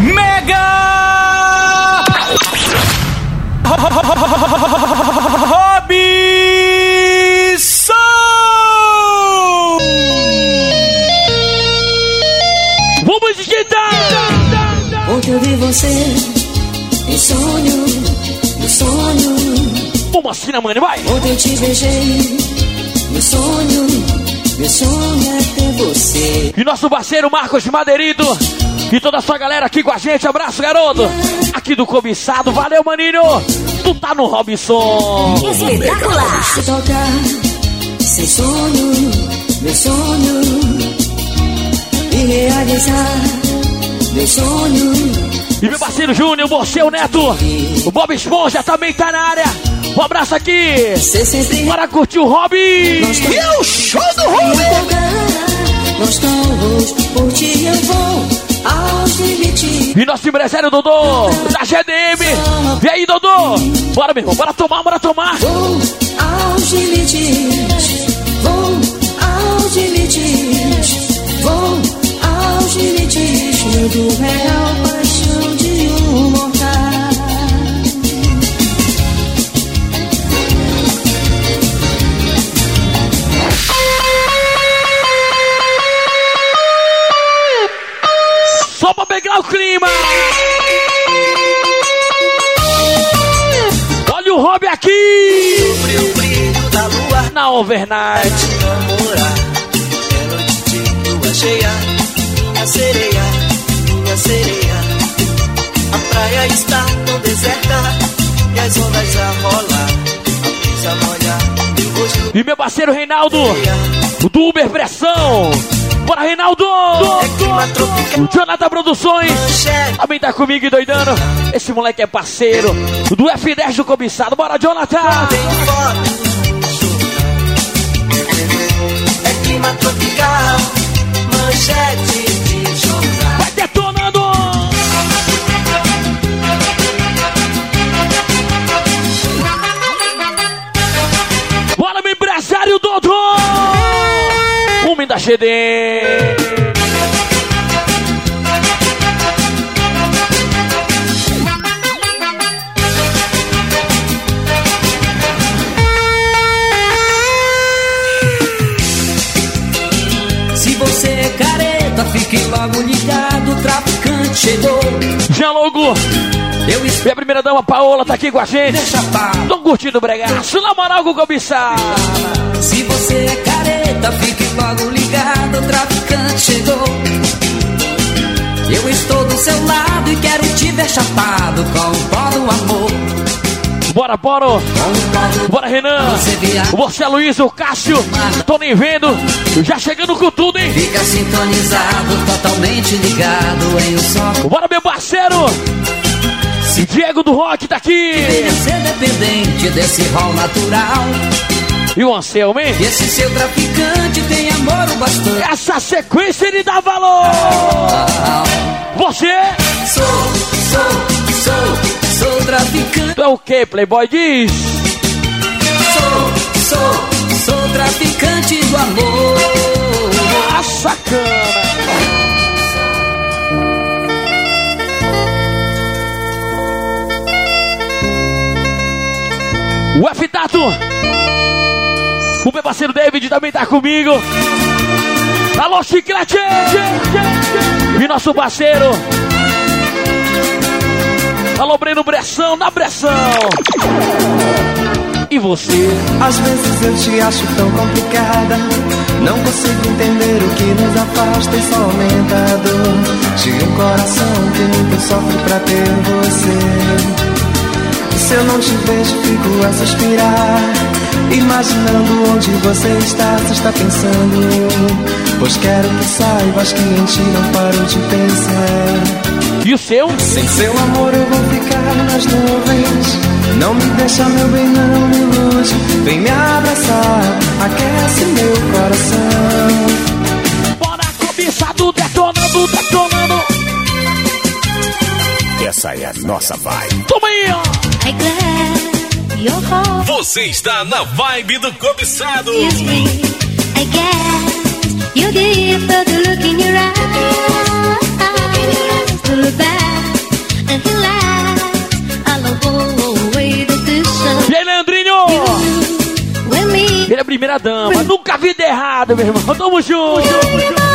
Mega Robson! Vamos digitar! Ontem eu vi você em sonho, no sonho. Vamos assim, mano? Vai! Ontem eu te beijei no sonho, meu sonho é ter você. E nosso parceiro Marcos Madeirito e toda a sua galera aqui com a gente. Abraço, garoto! Aqui do Cobiçado. Valeu, maninho! Tu tá no Robson! Espetacular! Se tocar, sem sonho, meu sonho. E realizar, meu sonho. E meu parceiro Júnior, você, o Neto, o Bob Esponja também tá na área. Um abraço aqui. Bora curtir o Robin. Nós E o show do Robin. empolgar, nós todos, por ti eu vou. E nosso empresário Dodô, da GDM. E aí, Dodô? Bora, meu irmão, bora tomar, bora tomar. Vou aos limites, vou aos limites, vou aos limites. Medo real, pra pegar o clima. Olha o Robin aqui. Brilho, brilho da lua Na overnight. te namorar. Noite de lua cheia, minha sereia, minha sereia. A praia está tão deserta e as ondas a rolar. A molha. E meu parceiro Reinaldo, o do Uber Pressão. Bora, Reinaldo. É Jonathan Produções. Manchete. Também tá comigo e doidando. Esse moleque é parceiro do F10 do Cobiçado. Bora, Jonathan. É clima tropical, manchete de jornal. Vai detonando. Bora, meu empresário Dodô. Homem da GD. Paola tá aqui com a gente. Deixa pá. Tô curtindo o bregaço. Na moral com o cobiçado. Se você é careta, fique logo ligado, o traficante chegou. Eu estou do seu lado e quero te ver chapado com o pó do amor. Bora, bora. Com o pó do Bora, Renan. Você Você, Luiz, o Cássio. Tô nem vendo. Já chegando com tudo, hein? Fica sintonizado, totalmente ligado em um só. Bora, meu parceiro. Diego do Rock tá aqui. Ser dependente desse rol natural. E o Anselmo, hein? Esse seu traficante tem amor o bastante. Essa sequência ele dá valor. Você, Sou, sou, sou, sou traficante. tu é o que, Playboy? Diz. Sou, sou, sou traficante do amor. Ah, sacana. O F Tato. O meu parceiro David também tá comigo. Alô, Chiclete! E nosso parceiro. Alô, Breno Bressão, na Bressão. E você? Às vezes eu te acho tão complicada. Não consigo entender o que nos afasta e só aumenta a dor. De um coração que muito sofre pra ter você. Se eu não te vejo, fico a suspirar. Imaginando onde você está, se está pensando. Pois quero que saibas que em ti não paro de pensar. E o seu? Sem seu amor eu vou ficar nas nuvens. Não me deixa, meu bem, não me ilude. Vem me abraçar, aquece meu coração. Bora, cobiçado, detonando, detonando. Essa é a nossa vibe. Toma aí, ó. Você está na vibe do cobiçado. E aí, Leandrinho? Ele é a primeira dama. Nunca vi de errado, meu irmão. Tamo junto. Tamo junto.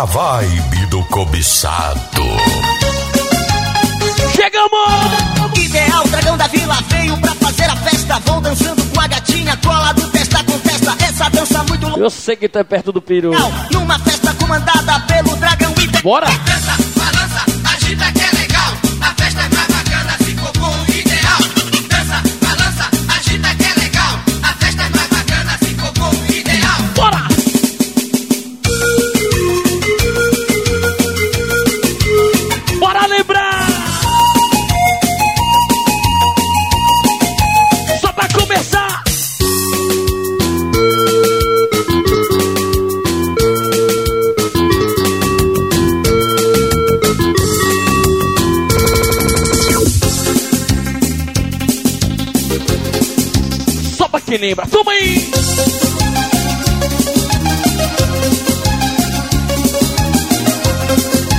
Na vibe do cobiçado. Chegamos! Ideal, dragão da vila veio pra fazer a festa. Vão dançando com a gatinha, cola do testa com testa. Essa dança muito louca. Eu sei que tu é perto do peru. Numa festa comandada pelo dragão ideal. Bora! Dança, Só pra quem lembra, toma aí!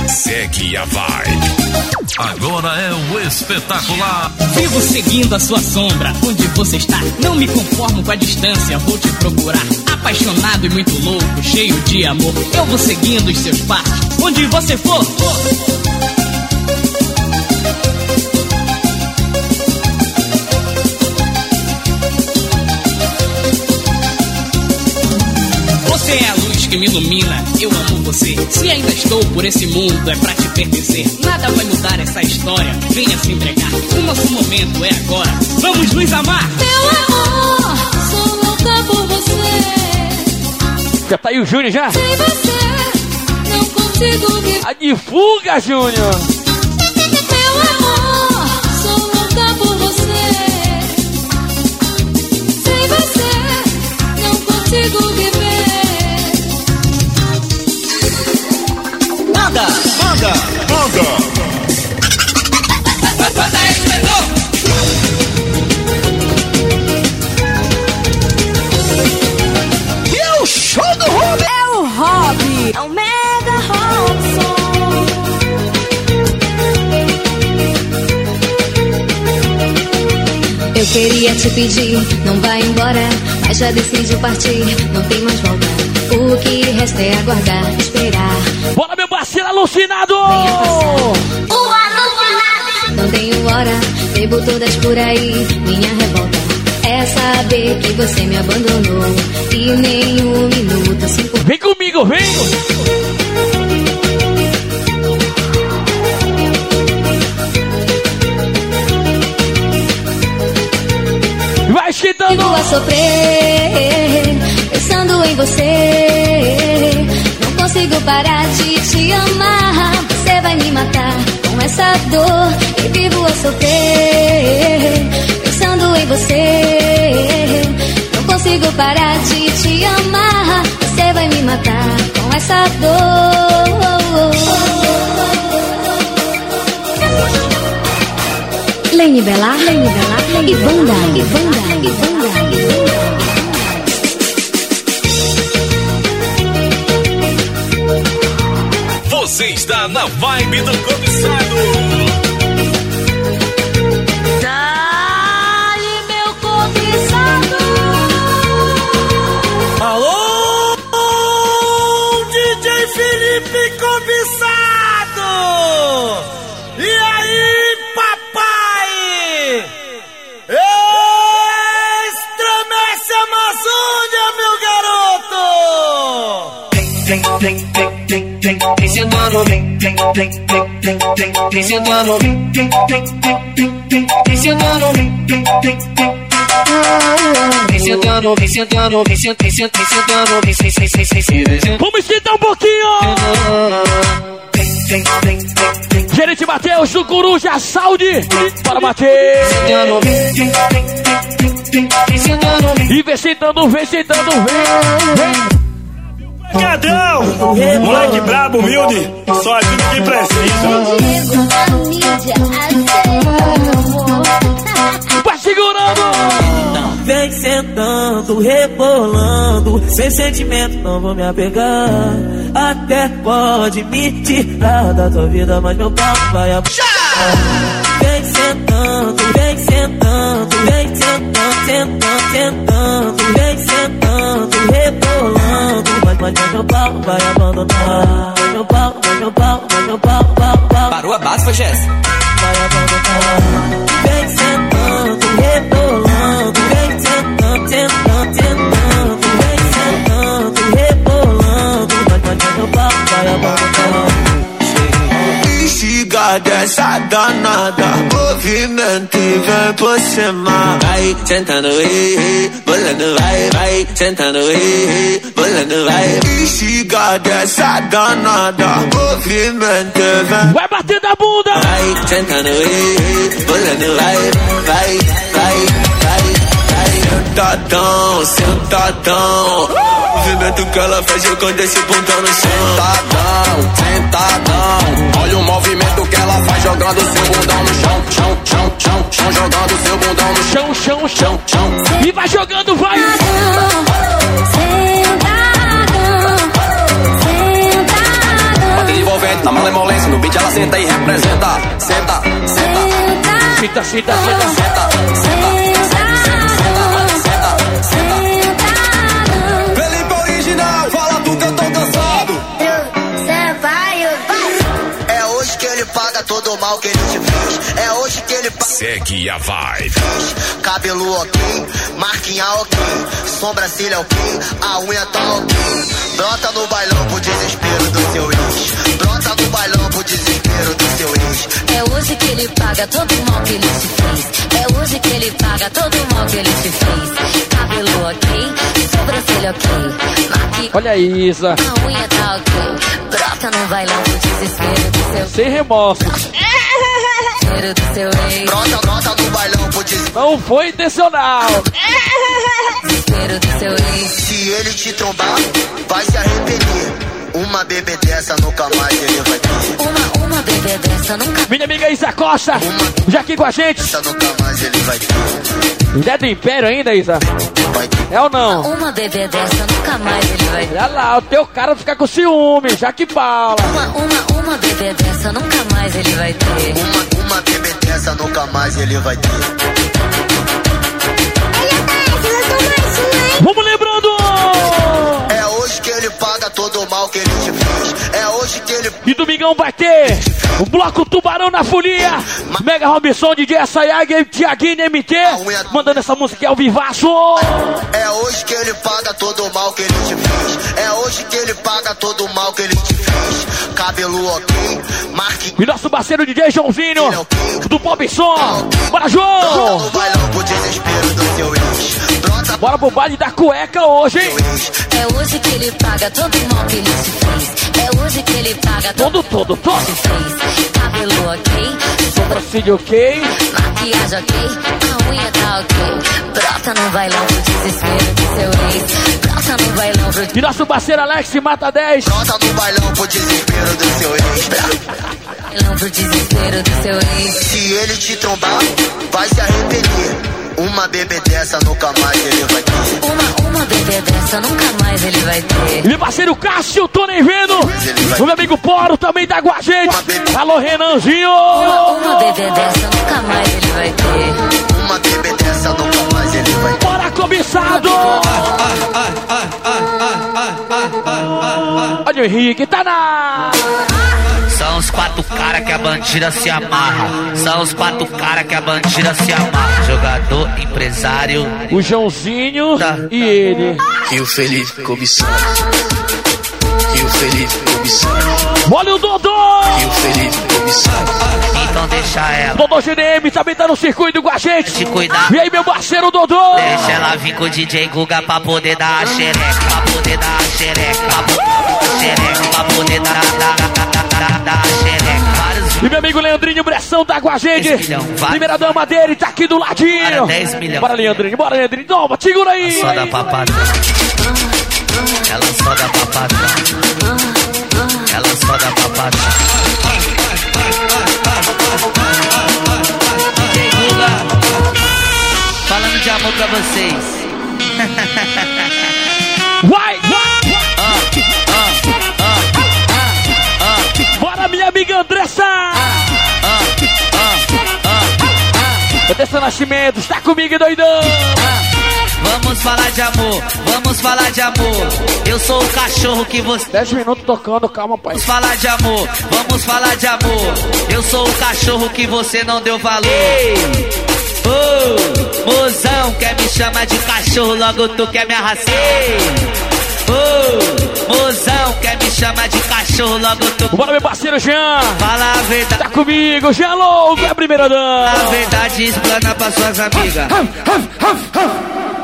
Segue a vibe. Agora é o espetacular. Vivo seguindo a sua sombra, onde você está. Não me conformo com a distância, vou te procurar. Apaixonado e muito louco, cheio de amor. Eu vou seguindo os seus passos, onde você for. Você que me ilumina, eu amo você. Se ainda estou por esse mundo, é pra te pertencer. Nada vai mudar essa história, venha se entregar. O nosso momento é agora, vamos nos amar. Meu amor, sou louca por você. Já tá aí o Júnior já? Sem você, não consigo viver. A divulga, Júnior! Meu amor, sou louca por você. Sem você, não consigo viver. Manda, manda. Esplendor. E o show do Rubi. É o hobby, é o mega Robson. Eu queria te pedir, não vai embora, mas já decidiu partir, não tem mais volta. O que resta é aguardar, esperar. Bora, meu parceiro alucinado! Venha passar. Não tenho hora, bebo todas por aí. Minha revolta é saber que você me abandonou. E nem um minuto se importou. Vem comigo, vem! Vai esquentando! Vivo a sofrer, pensando em você. Consigo parar de te amar. Você vai me matar com essa dor. E vivo a sofrer, pensando em você. Não consigo parar de te amar. Você vai me matar com essa dor. Lene Belar, Lene Belar, Lene Banda, e Banda, e Banda, Você está na vibe do cobiçado. Sentando, vem, vem, vem, vem, vem, vem, vem sentando, vem, vem, vem, vem, vem, vem, sentando, vem, vem, vem, vem. Vem sentando, vem sentando, vem sentando, vem sentando, vem sentando, Vamos esquentar um pouquinho! Gerente Matheus do Coruja Saúde! Bora, Matheus! E vem sentando, vem sentando, vem! vem. Cadão! Moleque brabo, humilde, só ajuda quem precisa. Vai segurando! Vem sentando, rebolando, sem sentimento não vou me apegar. Até pode me tirar da tua vida, mas meu papo vai abaixar. Vem sentando, vem sentando, vem sentando, sentando, sentando, vem sentando, rebolando, mas, mas, mas meu papo vai abandonar. Mas meu papo, mas meu papo, mas meu papo, papo, papo Parou a base, foi Jéssica. vai abandonar. Vem sentando, rebolando, vem sentando, sentando, Instiga dessa danada Movimento e vem por cima Vai sentando, ei, bolando, vai, vai sentando, ei, bolando, vai. Instiga dessa danada Movimento e vem Vai batendo a bunda! Vai sentando, ei, bolando, vai, vai, vai, vai. Sentadão, sentadão Movimento que ela faz jogando esse bundão no chão Sentadão, sentadão. Olha o movimento ela faz jogando seu bundão no chão, chão, chão, chão, chão, jogando seu bundão no chão, Chão, chão, chão. E vai jogando, vai! Na malemolência, no beat ela senta e representa. Senta, senta, cita, cita. senta, senta, senta, mal que ele te fez. É hoje que ele paga. Segue a vibe. Cabelo ok, marquinha ok, sobrancelha ok, a unha tá ok. Brota no bailão pro desespero do seu ex. Brota no bailão pro É hoje que ele paga todo o mal que ele te fez. É hoje que ele paga todo o mal que ele te fez. Cabelo ok, sobrancelha ok. Maqui... Olha isso. A unha tá ok. Brota no bailão pro desespero do seu Sem remorso. do seu ex. Brota, brota no bailão pro desespero Não foi intencional. Desespero do seu ex. Se ele te trombar, vai se arrepender. Uma bebê dessa nunca mais ele vai ter. Uma, uma bebê dessa nunca Minha amiga Isa Costa, já aqui com a gente. Essa nunca mais ele vai ter. Ideia do Império ainda, Isa? É ou não? Uma bebê dessa nunca mais ele vai ter. Olha lá, o teu cara fica com ciúme, já que bala. Uma, uma, uma bebê dessa nunca mais ele vai ter. Uma, uma bebê dessa nunca mais ele vai ter. Domingão vai ter o Bloco Tubarão na Folia. Mega Robinson, DJ Assayag e Tiaguinho MT. Mandando essa música ao vivaço. É hoje que ele paga todo o mal que ele te fez. É hoje que ele paga todo o mal que ele te fez. Cabelo ok, marque E nosso parceiro DJ Joãozinho, do Pop Som. Bora, João! do Bora pro baile da cueca hoje, hein? É hoje que ele paga todo o mal que ele te fez. É hoje que ele paga todo Todo, todo, fez. Cabelo ok, Sobrancelha ok. maquiagem ok, a unha tá ok. Brota no bailão pro desespero do seu ex. Brota no bailão pro E nosso parceiro Alex Mata 10. Brota no bailão pro desespero do seu ex. bailão pro desespero do seu ex. Se ele te trombar, vai se arrepender. Uma bebê dessa nunca mais ele vai ter. Uma, uma bebê dessa nunca mais ele vai ter. Meu parceiro Cássio, tô nem vendo. O meu amigo Poro também tá com a gente. Alô, Renanzinho. Uma, uma bebê dessa nunca mais ele vai ter. Uma bebê dessa nunca mais ele vai ter. Bora, cobiçado. Olha o Henrique, tá na... São os quatro cara que a bandida se amarra. São os quatro cara que a bandida se amarra. Jogador, empresário. O Joãozinho e ele. E o Felipe cobiçado. E o Felipe cobiçado. Olha o Dodô. E o Felipe cobiçado. Então deixa ela. Dodô GDM também tá no circuito com a gente. Se cuidar. E aí, meu parceiro Dodô. Deixa ela vir com o DJ Guga pra poder dar a xereca. Pra poder dar a xereca. Pra poder dar a xereca. Pra poder dar, dar, dar, xereca. E meu amigo Leandrinho Bressão tá com a gente. 10 milhão, vai. Primeira dama dele tá aqui do ladinho. Cara, 10 milhão. Bora, Leandrinho, bora, Leandrinho. Toma, segura aí. só da papada. Ela só dá papadão. Ela só dá. DJ Guga, falando de amor pra vocês. Vai, Andressa. Andressa Nascimento, está comigo, doidão. Vamos falar de amor, vamos falar de amor. Eu sou o cachorro que você. 10 minutos tocando, calma, pai. Vamos falar de amor, vamos falar de amor. Eu sou o cachorro que você não deu valor. Ô, mozão, quer me chamar de cachorro, logo tu quer me arrastar. Ô, mozão, quer me chamar de cachorro, logo tu. Bora, meu parceiro Jean. Fala a verdade. Tá comigo, Jean Louco, é a primeira dama. A verdade explana pra suas amigas.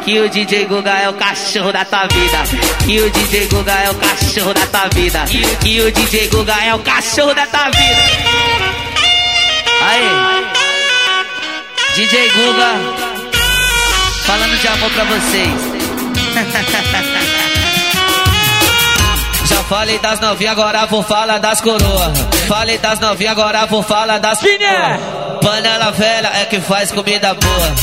Que o DJ Guga é o cachorro da tua vida. Que o DJ Guga é o cachorro da tua vida. Que o DJ Guga é o cachorro da tua vida. Aí, DJ Guga, falando de amor pra vocês. Já falei das novinhas, agora vou falar das coroas. Falei das novinhas, agora vou falar das é? Panela velha é que faz comida boa.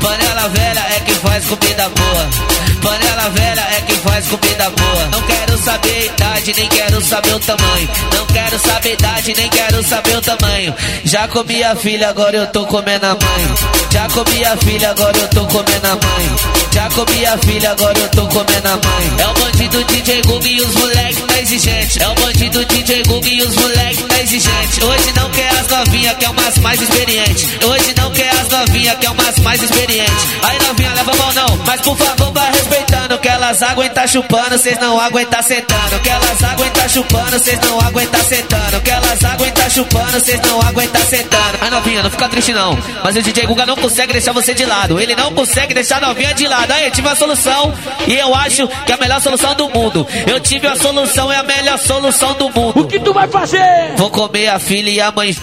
Panela velha é que faz comida boa. Panela velha é que faz comida boa. Não quero saber a idade, nem quero saber o tamanho. Não quero saber a idade, nem quero saber o tamanho. Já comi a filha, agora eu tô comendo a mãe. Já comi a filha, agora eu tô comendo a mãe. Já comi a filha, agora eu tô comendo a mãe. É o bandido DJ Gug e os moleque tá exigente. É o bandido DJ Gug e os moleque tá exigente. Hoje não quer as novinhas, quer umas mais experientes. Hoje não quer as novinhas, quer umas mais experientes. Aí novinha, leva a mão não, mas por favor vai respeitando. Que elas aguentam chupando, cês não aguentam sentando. Que elas aguentam chupando, cês não aguentam sentando. Que elas aguentam chupando, cês não aguentam sentando. Aí novinha, não fica triste não. Mas o DJ Guga não consegue deixar você de lado. Ele não consegue deixar a novinha de lado. Aí eu tive a solução e eu acho que é a melhor solução do mundo. Eu tive a solução, é a melhor solução do mundo. O que tu vai fazer? Vou comer a filha e a mãe.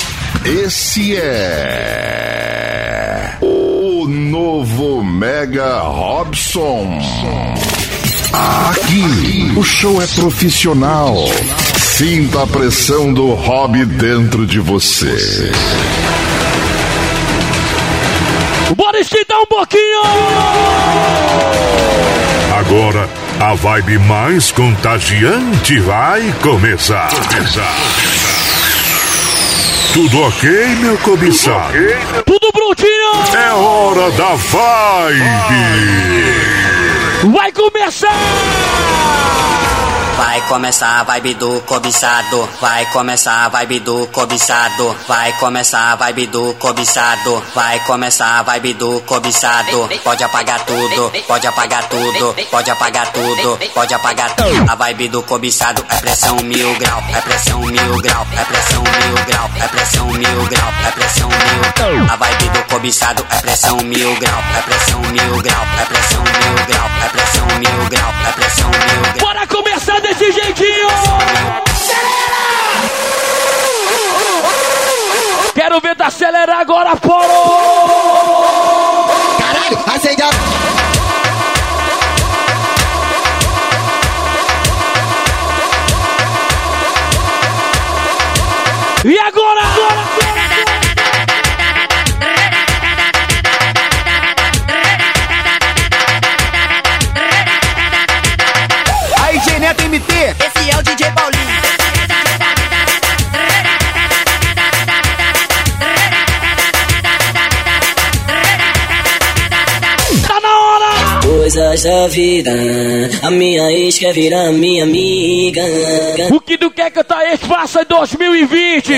Esse é novo Mega Robson. Aqui, o show é profissional. Sinta a pressão do hobby dentro de você. Bora esquentar um pouquinho! Agora, a vibe mais contagiante vai começar. começar. Tudo ok, meu cobiçado? Tudo prontinho! É hora da vibe! Vai começar! Vai começar a vibe do cobiçado. Vai começar a vibe do cobiçado. Vai começar a vibe do cobiçado. Vai começar a vibe do cobiçado. Pode apagar tudo, pode apagar tudo, pode apagar tudo, pode apagar tudo. A vibe do cobiçado é pressão mil grau, é pressão mil grau, é pressão mil grau, é pressão mil grau, é pressão mil. A vibe do cobiçado é pressão mil grau, é pressão mil grau, é pressão mil grau, é pressão mil grau, é pressão mil grau. Bora começar desse jeitinho! Quero ver tu acelerar agora, Poro! Caralho, acende a... E agora? MT. Esse é o DJ Paulinho. Tá na hora! Coisas da vida, a minha ex quer virar minha amiga. O que tu quer cantar esse passa em 2020?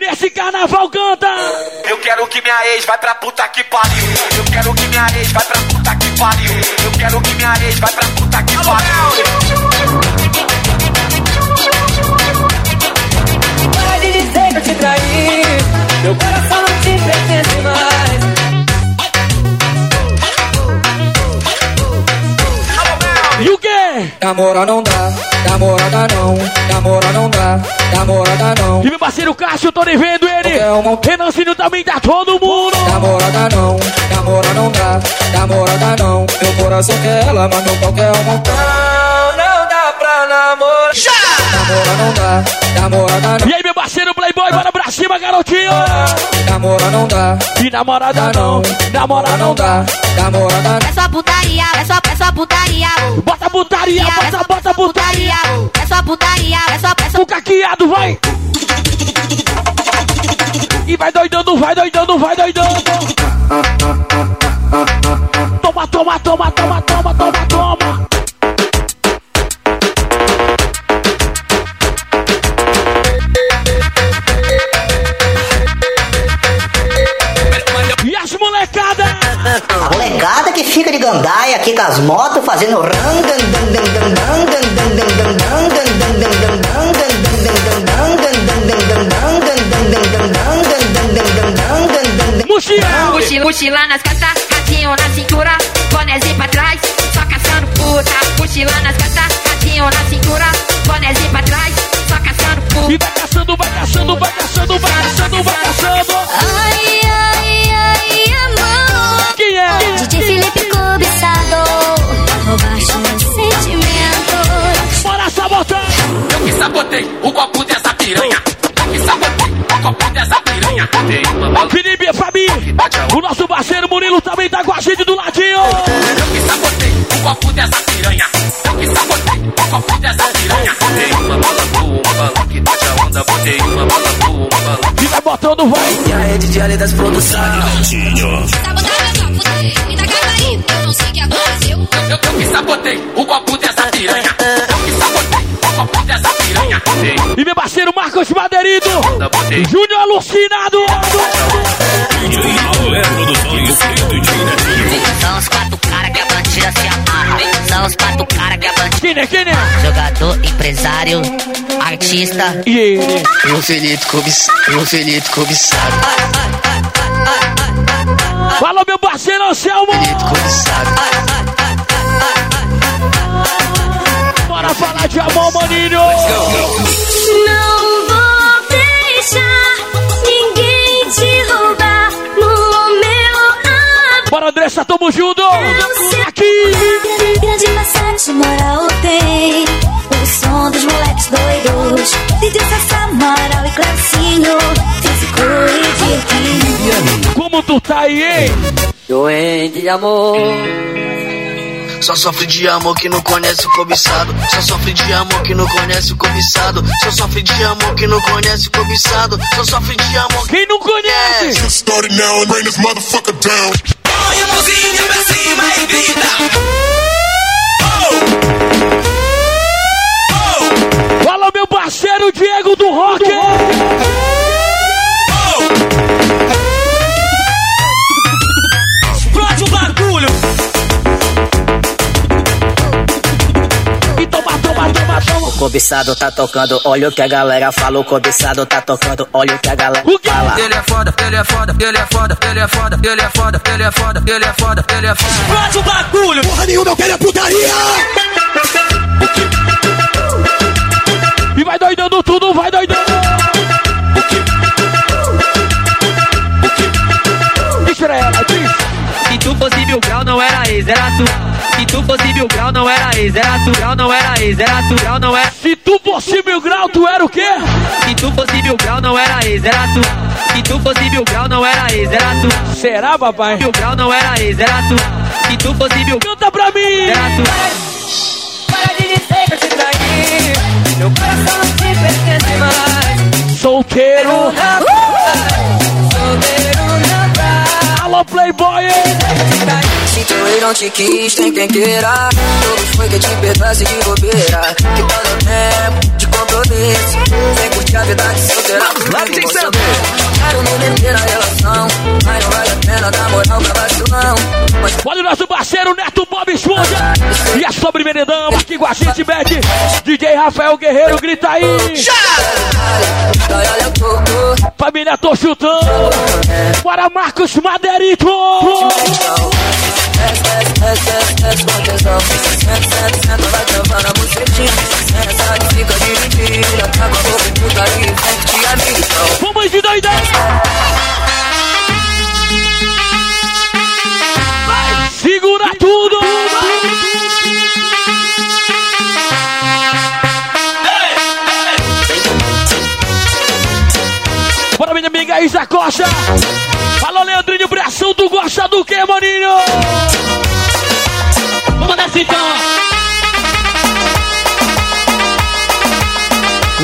Nesse carnaval canta! Eu quero que minha ex vai pra puta que pariu. Eu quero que minha ex vai pra puta que pariu. Eu quero que minha ex vai pra puta que pariu. Pertence mais. E o quê? Namora não dá, namorada não, namora não dá, namorada não. E meu parceiro Cássio, tô nem vendo ele! Renan Filho também tá todo mundo! Namorada não, namora não dá, namorada não. Meu coração quer ela, mas meu pau quer um montão. Namora. Não dá, namorada não. E aí, meu parceiro Playboy, bora pra cima, garotinho! Namora não dá. E namorada não, namora não dá. Namorada não. É só putaria, é só, é só putaria. Bota putaria, bota, bota putaria. É só putaria, é só, é só O caqueado, vai! E vai doidando, vai doidando, vai doidando. Toma, toma, toma, toma, toma, toma, toma. A molecada que fica de gandaia aqui com as motos fazendo ran, Mochila, mochila, nas costas, ratinho na cintura, bonézinho pra trás, só caçando puta. Mochila nas costas, ratinho na cintura, bonézinho pra trás, só caçando puta. E vai caçando, vai caçando, vai caçando, vai caçando, vai caçando. Ai, ai, ai, ai. Quem é? DJ Felipe cobiçado, roubaste meus sentimentos. Bora sabotar! Eu que sabotei o copo dessa piranha. Eu que sabotei o copo dessa piranha. Felipe, Fabi, o nosso parceiro Murilo também tá com a gente do ladinho. Eu que sabotei o copo dessa piranha. De Ali das produções. Me dá cavalinho, eu não sei que aconteceu. Eu, eu que sabotei o copo dessa piranha. Eu que sabotei o copo dessa piranha. E meu parceiro Marcos Madeirito, uma botei. Júnior alucinado. São os quatro caras que a bandida se amarra. São os quatro caras que é, é? Jogador, empresário, artista. E ele? E o Felipe cobiçado. E o Felipe cobiçado. Fala, meu parceiro Anselmo. Felipe cobiçado. Bora falar de amor, maninho. Não vou deixar ninguém te roubar no meu amor. Bora, Andressa, tamo junto. Aqui. Como tu tá aí, hein? Doente de amor. Só sofre de amor que não conhece o cobiçado. Só sofre de amor que não conhece o cobiçado. Só sofre de amor que não conhece o cobiçado. Só sofre de amor. Quem não conhece? Get started now and bring this motherfucker down. Põe a mãozinha pra cima e grita. Fala, meu parceiro Diego do Rock. Explode toma, toma, toma. O cobiçado tá tocando, olha o que a galera fala. O cobiçado tá tocando, olha o que a galera fala. Ele é foda, ele é foda, ele é foda, ele é foda, ele é foda, ele é foda, ele é foda, ele é foda. Explode o bagulho. Porra nenhuma, eu quero é putaria! E vai doidando tudo, vai doidando. Diz pra ela, diz. Se tu fosse mil grau, não era ex, era tu. Se tu fosse mil grau, não era ex, era tu. Grau não era ex, era tu. Grau não era. Se tu fosse mil grau, tu era o quê? Se tu fosse mil grau, não era ex, era tu. Se tu fosse mil grau, não era ex, era tu. Será, papai? Mil grau não era ex, era tu. Se tu fosse mil grau, Canta pra mim. era tu. Para de dizer que eu te traí. Meu coração não te pertence mais. Solteiro. Dá. Alô, Playboy. Se ex não te quis, tem quem queira. Todos foi que te perdoasse de bobeira. Que tal o tempo de compromisso? Vem curtir a vida de. Lá tem sempre. Quero me meter na relação, mas não vale a pena dar moral pra vacilão. Mas Olha o nosso parceiro Neto Bob Esponja. E a sobremerendão aqui com a gente, Beth. DJ Rafael Guerreiro, grita aí. coco. Família, tô chutando. Bora, Marcos Madeirito. Desce, desce, desce, desce, desce senta, vai travando Vamos que fica de mentira, Vamos! Vamos! Vamos! Vamos! Vamos! Vamos de doideira! Segura tudo! Bora, minha amiga Isa Costa! Alô, Leandrinho Bração, tu gosta do que, Maninho? Vamos nessa então!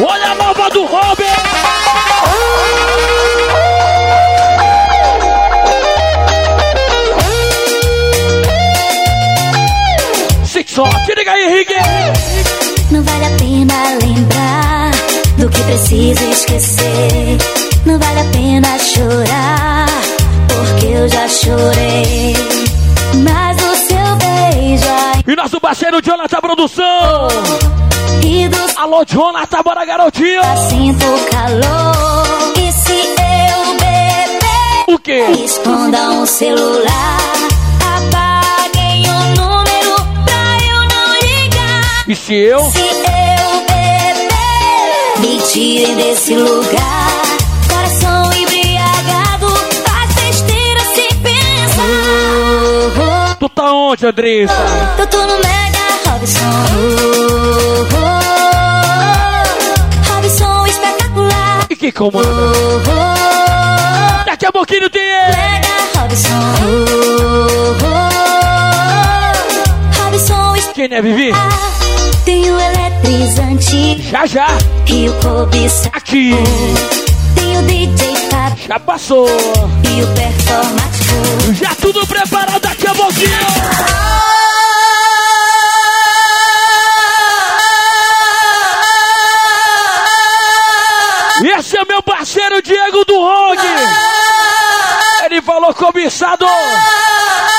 Olha a nova do Robert. Só, te liga aí, Henrique. Não vale a pena lembrar do que preciso esquecer. Não vale a pena chorar, porque eu já chorei. Mas E nosso parceiro Jonathan Produção. dos Alô, Jonathan, bora garotinho. sinto calor. E se eu beber, O quê? esconda um celular. Apaguem o número pra eu não ligar. E se eu? Se eu beber, me tirem desse lugar. Tu tá onde, Andressa? Eu tô no Mega Robson. Robson espetacular. E que comanda? Daqui a pouquinho tem ele. Mega Robson. Robson Quem é, Vivi? Tem o eletrizante Já, já. e o cobiça. Aqui. Tem o DJ Fábio Já passou. e o performático. Já tudo preparado a pouquinho. Esse é meu parceiro Diego do Rogue. Ele falou cobiçado.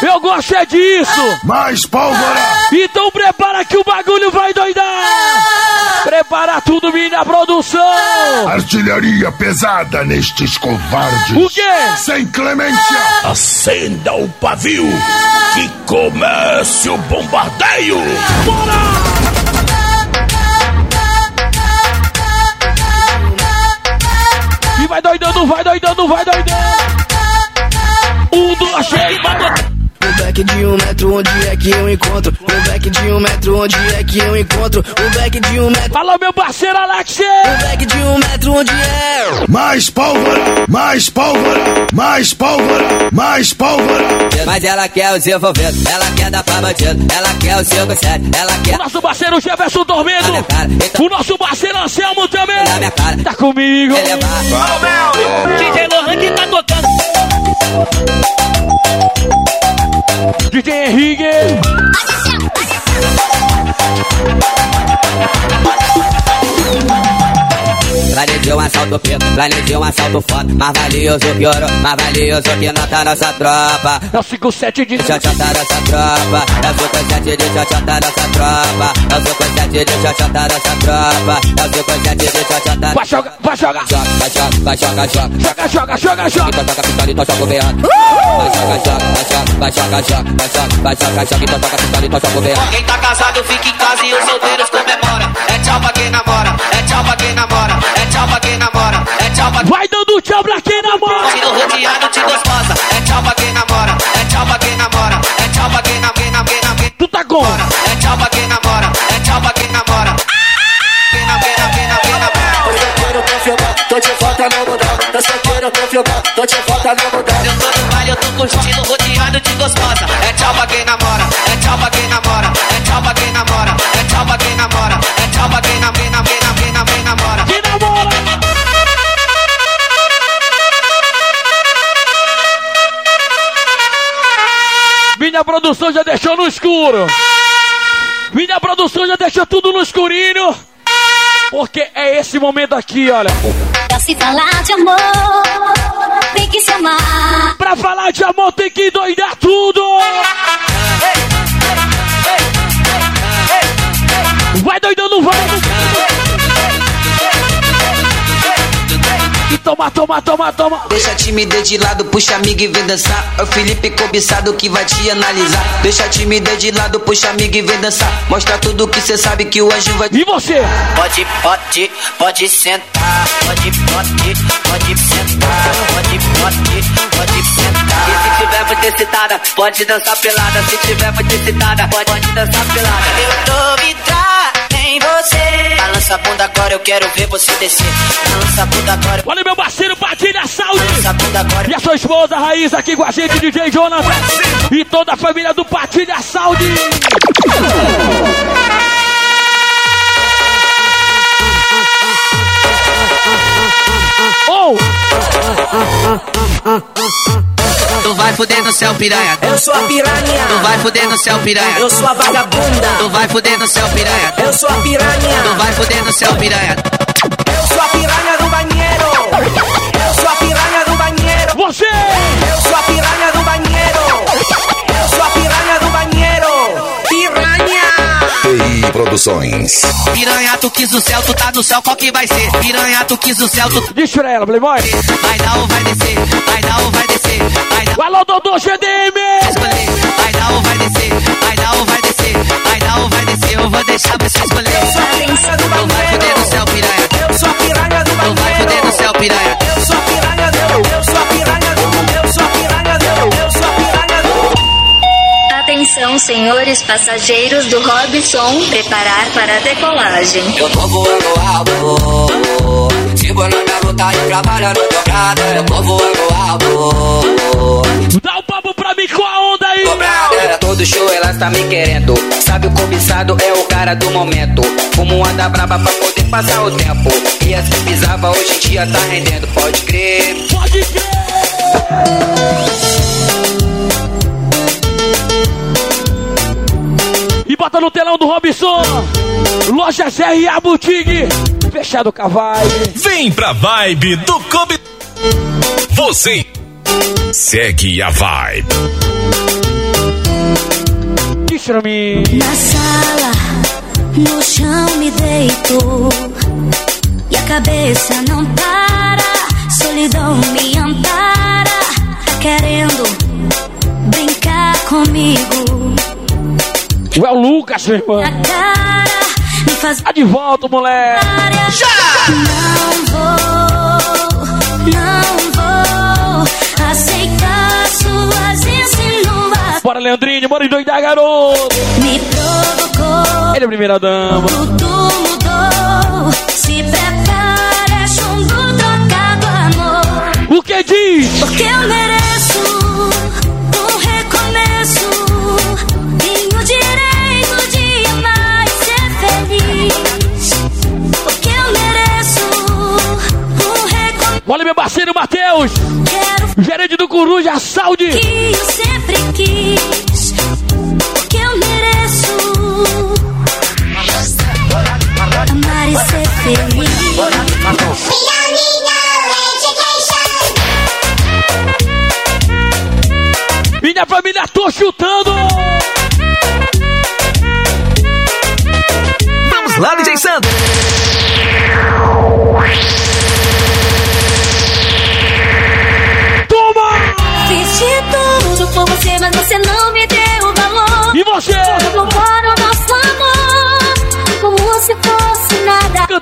Eu gosto é disso. Mais pólvora! Então prepara que o bagulho vai doidar. Prepara tudo, minha produção. Artilharia pesada nestes covardes. O quê? Sem clemência! Acenda o pavio que comece o bombardeio. E vai doidando, vai doidando, vai doidando. Um, dois, três, vai. O back de um metro, onde é que eu encontro? O back de um metro, onde é que eu encontro? O back de um metro. Alô, meu parceiro Alex. O back de um metro, onde é? Mais pólvora! Mais pólvora! Mais pólvora! Mais pólvora! Mas ela quer os envolvidos, ela quer dar pra bandido, ela quer o 57, ela quer. O nosso parceiro Jefferson Dormindo. O nosso parceiro Anselmo também. Tá comigo. DJ Lohan que tá tocando. DJ Henrique. Planejei um assalto preto, planejei um assalto foda, mais valioso que ouro, mais valioso que nota nossa tropa. É o 57 de chantar nossa tropa, é o 57 deixa eu chantar nossa tropa, é o 57 deixa eu chantar nossa tropa, é o 57 deixa eu chantar. Vai jogar, vai jogar. Joga, vai joga, vai joga, joga. Joga, joga, joga, joga. Então toca a pistola, então joga o berrado. Vai joga, joga, vai joga, vai joga, joga, vai joga, vai joga, joga. Então toca a pistola, então joga o berrado. Quem tá casado fica em casa e os solteiros comemora. É tchau pra quem namora, é tchau pra quem namora, é tchau pra quem namora, é tchau pra Vai dando tchau pra quem namora. Tiro rodeado de gostosa, é tchau pra quem namora, é tchau pra quem namora, é tchau pra quem namora. Tu tá com? É tchau pra quem namora, é tchau pra quem namora. Quem namora, quem namora, quem namora, quem namora. Tô solteiro, tô filmando, tô de volta no mudão. Tô solteiro, tô filmando, tô de volta no mudão. Eu tô no baile, eu tô curtindo, rodeado de gostosa. É tchau pra quem namora, é tchau pra quem namora, é tchau pra quem namora, é tchau pra quem namora, é tchau pra quem namora, Minha produção já deixou no escuro. Minha produção já deixou tudo no escurinho. Porque é esse momento aqui, olha. Pra se falar de amor, tem que se amar. Pra falar de amor tem que doidar tudo. Vai doidando, vai. Toma, toma, toma, toma. Deixa a timidez de lado, puxa amigo e vem dançar. É o Felipe cobiçado que vai te analisar. Deixa a timidez de lado, puxa amigo e vem dançar. Mostra tudo que cê sabe que o anjo vai. E você? Pode, pode, pode sentar. Pode, pode, pode sentar. Pode, pode, pode sentar. E se tiver muito excitada, pode dançar pelada. Se tiver muito excitada, pode, pode dançar pelada. Eu tô vidrada em você. Balança a bunda agora, eu quero ver você descer. Balança a bunda agora. Olha meu parceiro Patilha Saúde. Balança a bunda agora. E a sua esposa Raiz aqui com a gente, DJ Jonathan. E toda a família do Patilha Saúde. Oh! Tu vai fuder no céu, piranha. Eu sou a piranha. Tu vai fuder no céu, piranha. Eu sou a vagabunda. Tu vai fuder no céu, piranha. Eu sou a piranha. Tu vai fuder no céu, piranha. Eu sou a piranha do banheiro. Eu sou a piranha do banheiro. Você! Eu sou a piranha do Produções. Piranha, tu quis o céu, tu tá no céu, qual que vai ser? Piranha, tu quis o céu, tu. Diz pra ela, Playboy. Vai dar ou vai descer? Vai dar ou vai descer? Vai dar. Alô, Dodô GDM! Vai dar ou vai descer? Vai dar ou vai descer? Vai dar ou vai descer? Eu vou deixar você escolher. Eu sou a piranha do Tu vai fuder no céu, piranha. Eu sou a piranha do Tu vai banheiro. fuder no céu, piranha. Eu sou a piranha senhores passageiros do Robson, preparar para a decolagem. Eu tô voando alto. Sigo na minha luta e trabalhando dobrada. Eu tô voando alto. Dá um papo pra mim com a onda aí, Dobrada. Todo show ela tá me querendo. Sabe o cobiçado é o cara do momento. Fumo uma da braba pra poder passar o tempo. E as que pisava hoje em dia tá rendendo. Pode crer. Pode crer! Bota no telão do Robson. Loja GRA Boutique. Fechado com a vibe. Vem pra vibe do Kobe. Você segue a vibe. Mim. Na sala, no chão me deito. E a cabeça não para, solidão me ampara. Querendo brincar comigo. Ué, o Lucas, meu irmão. Tá de volta, moleque. Não vou, não vou aceitar suas insinuações. Bora, Leandrinho, bora endoidar, garoto. Me provocou, Ele é a primeira dama. tudo mudou. Se prepare, é chumbo trocado, amor. O que diz? Porque eu mereço Olha, meu parceiro Matheus. Quero Gerente do Coruja, saúde. que eu sempre quis. Porque eu mereço amar e ser feliz. Minha família, tô chutando. Vamos lá, DJ Sandro.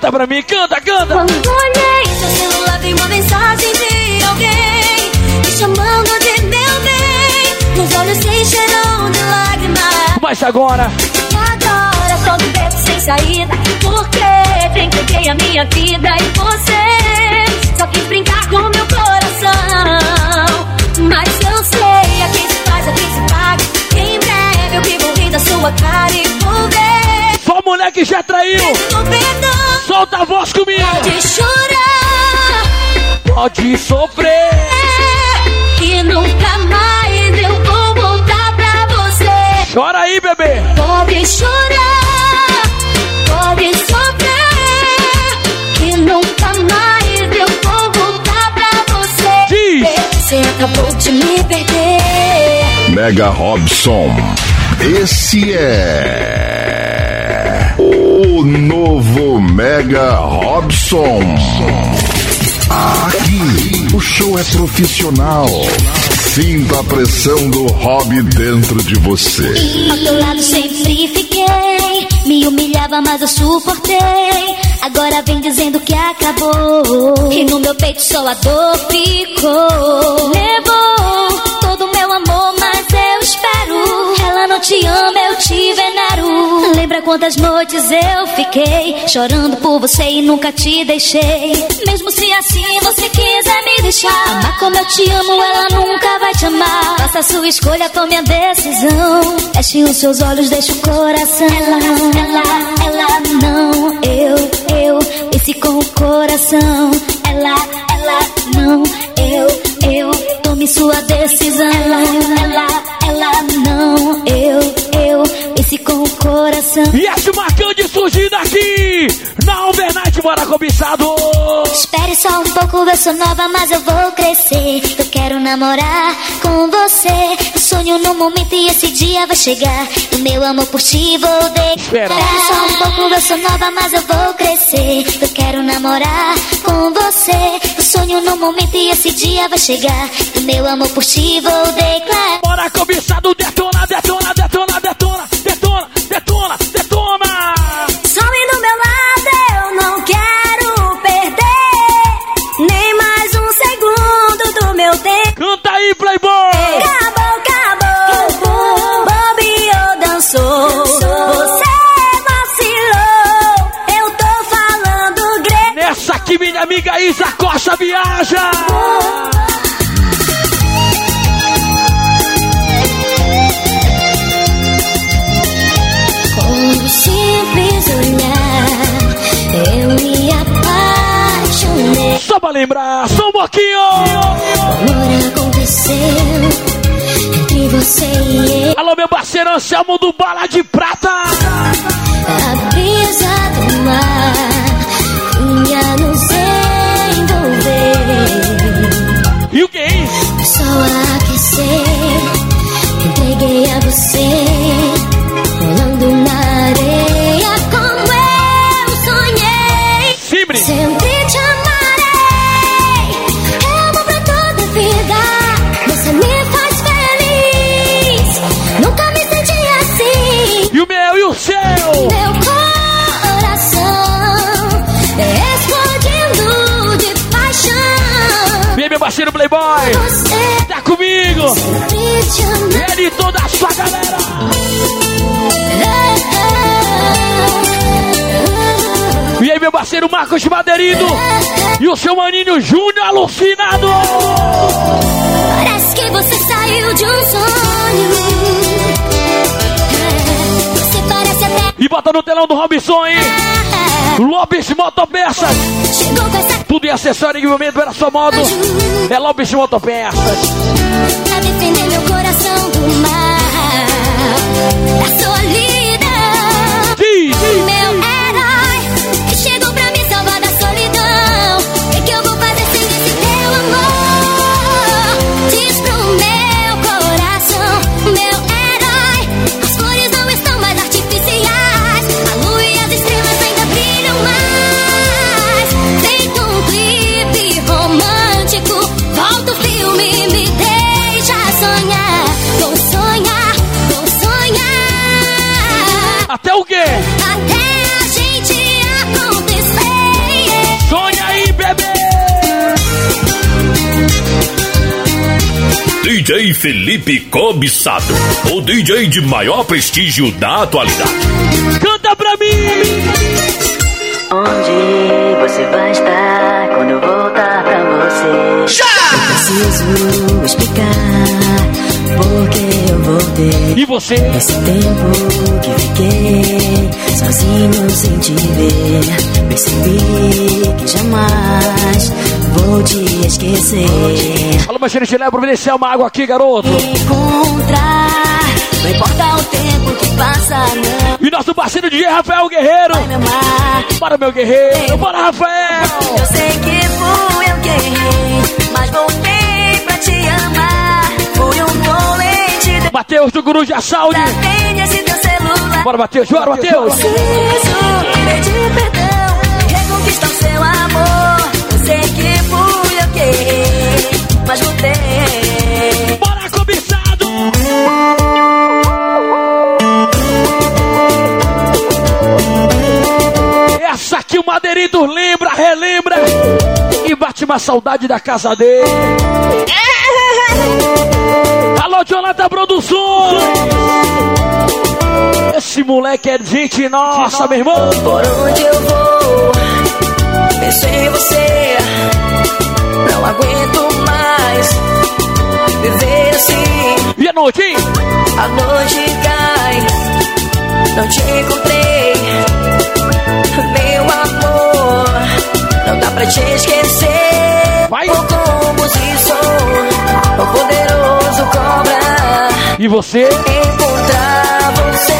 Canta pra mim, canta, canta. Quando olhei seu celular, vi uma mensagem de alguém me chamando de meu bem. Nos olhos se encheram de lágrimas. Mas agora, agora só me sem saída. Porque entreguei a minha vida e você só quis brincar com meu coração. Mas eu sei a quem se faz, a quem se paga. Em breve eu vivo rir da sua cara mulher que já traiu. Solta a voz comigo. de chorar. Pode sofrer. E nunca mais eu vou voltar pra você. Chora aí, bebê. Pode chorar, pode sofrer, que nunca mais eu vou voltar pra você. Diz. Você acabou de me perder. Mega Robson. Esse é. O novo Mega Robson. Aqui, o show é profissional. Sinta a pressão do hobby dentro de você. Ao teu lado sempre fiquei. Me humilhava, mas eu suportei. Agora vem dizendo que acabou. E no meu peito só a dor ficou. Levou todo o meu amor, mas eu espero. Ela não te ama, eu te venero. Lembra quantas noites eu fiquei chorando por você e nunca te deixei. Mesmo se assim você quiser me deixar, amar como eu te amo, ela nunca vai te amar. Faça sua escolha, tome a decisão. Feche os seus olhos, deixe o coração. Ela, ela, ela, não. Eu, eu, esse com o coração. Ela, ela, não. Eu, eu, tome sua decisão. Ela, ela, ela, não. Eu, eu, esse com o coração. E esse marcante surgindo aqui na Overnight, bora cobiçado. Espere só um pouco, eu sou nova, mas eu vou crescer. Eu quero namorar com você. Eu sonho num momento e esse dia vai chegar. E meu amor por ti vou declarar. Espera. Espere só um pouco, eu sou nova, mas eu vou crescer. Eu quero namorar com você. Eu sonho num momento e esse dia vai chegar. Meu amor por ti vou declarar. Bora cobiçado, detona, detona, detona, detona, detona, detona, detona. Some do meu lado, eu não quero perder nem mais um segundo do meu tempo. Canta aí, Playboy. Acabou, acabou, bobeou, dançou. Você vacilou, eu tô falando grego. Nessa que minha amiga Isa Costa viaja. Simples olhar, eu me apaixonei. Só pra lembrar, só um pouquinho. O amor aconteceu entre você e eu. Alô, meu parceiro Anselmo do Bala de Prata. A brisa do mar vinha nos envolver. E o que é O sol aquecer, entreguei a você, rolando na areia Playboy. Tá comigo. Ele e toda a sua galera. E aí, meu parceiro Marcos Madeirino. E o seu maninho Júnior alucinado. Parece que você saiu de um sonho. Você parece até E bota no telão do Robson, hein? Lobis Motopeças. Tudo em acessório e equipamento para sua moto. É Lobis Motopeças. pra defender meu coração DJ Felipe Cobiçado, o DJ de maior prestígio da atualidade. Canta pra mim. Onde você vai estar quando eu voltar pra você? Já! Eu preciso explicar porque eu voltei. E você? Esse tempo que fiquei sozinho sem te ver, percebi que jamais vou te esquecer. Alô, xerife, leva providenciar uma água aqui, garoto. Encontrar, não importa o tempo que passa, não. E nosso parceiro DJ Rafael Guerreiro. Vai me amar. Bora, meu guerreiro. Bora, Rafael. Eu sei que fui eu que errei, mas voltei pra Matheus do Guru de Saúde. Tem esse teu celular. Bora, Matheus. Bora, Matheus. Preciso pedir perdão, reconquistar o seu amor. Eu sei que fui eu que errei, mas voltei. Bora, cobiçado. Essa aqui o Madeirito lembra, relembra. E bate uma saudade da casa dele. Alô, Jonathan Produções. Esse moleque é gente nossa, meu irmão. Por onde eu vou, penso em você. Não aguento mais viver assim. E a noite? A noite cai, não te encontrei. Não dá pra te esquecer. Vai. O composição, o poderoso cobra. E você? Encontrar você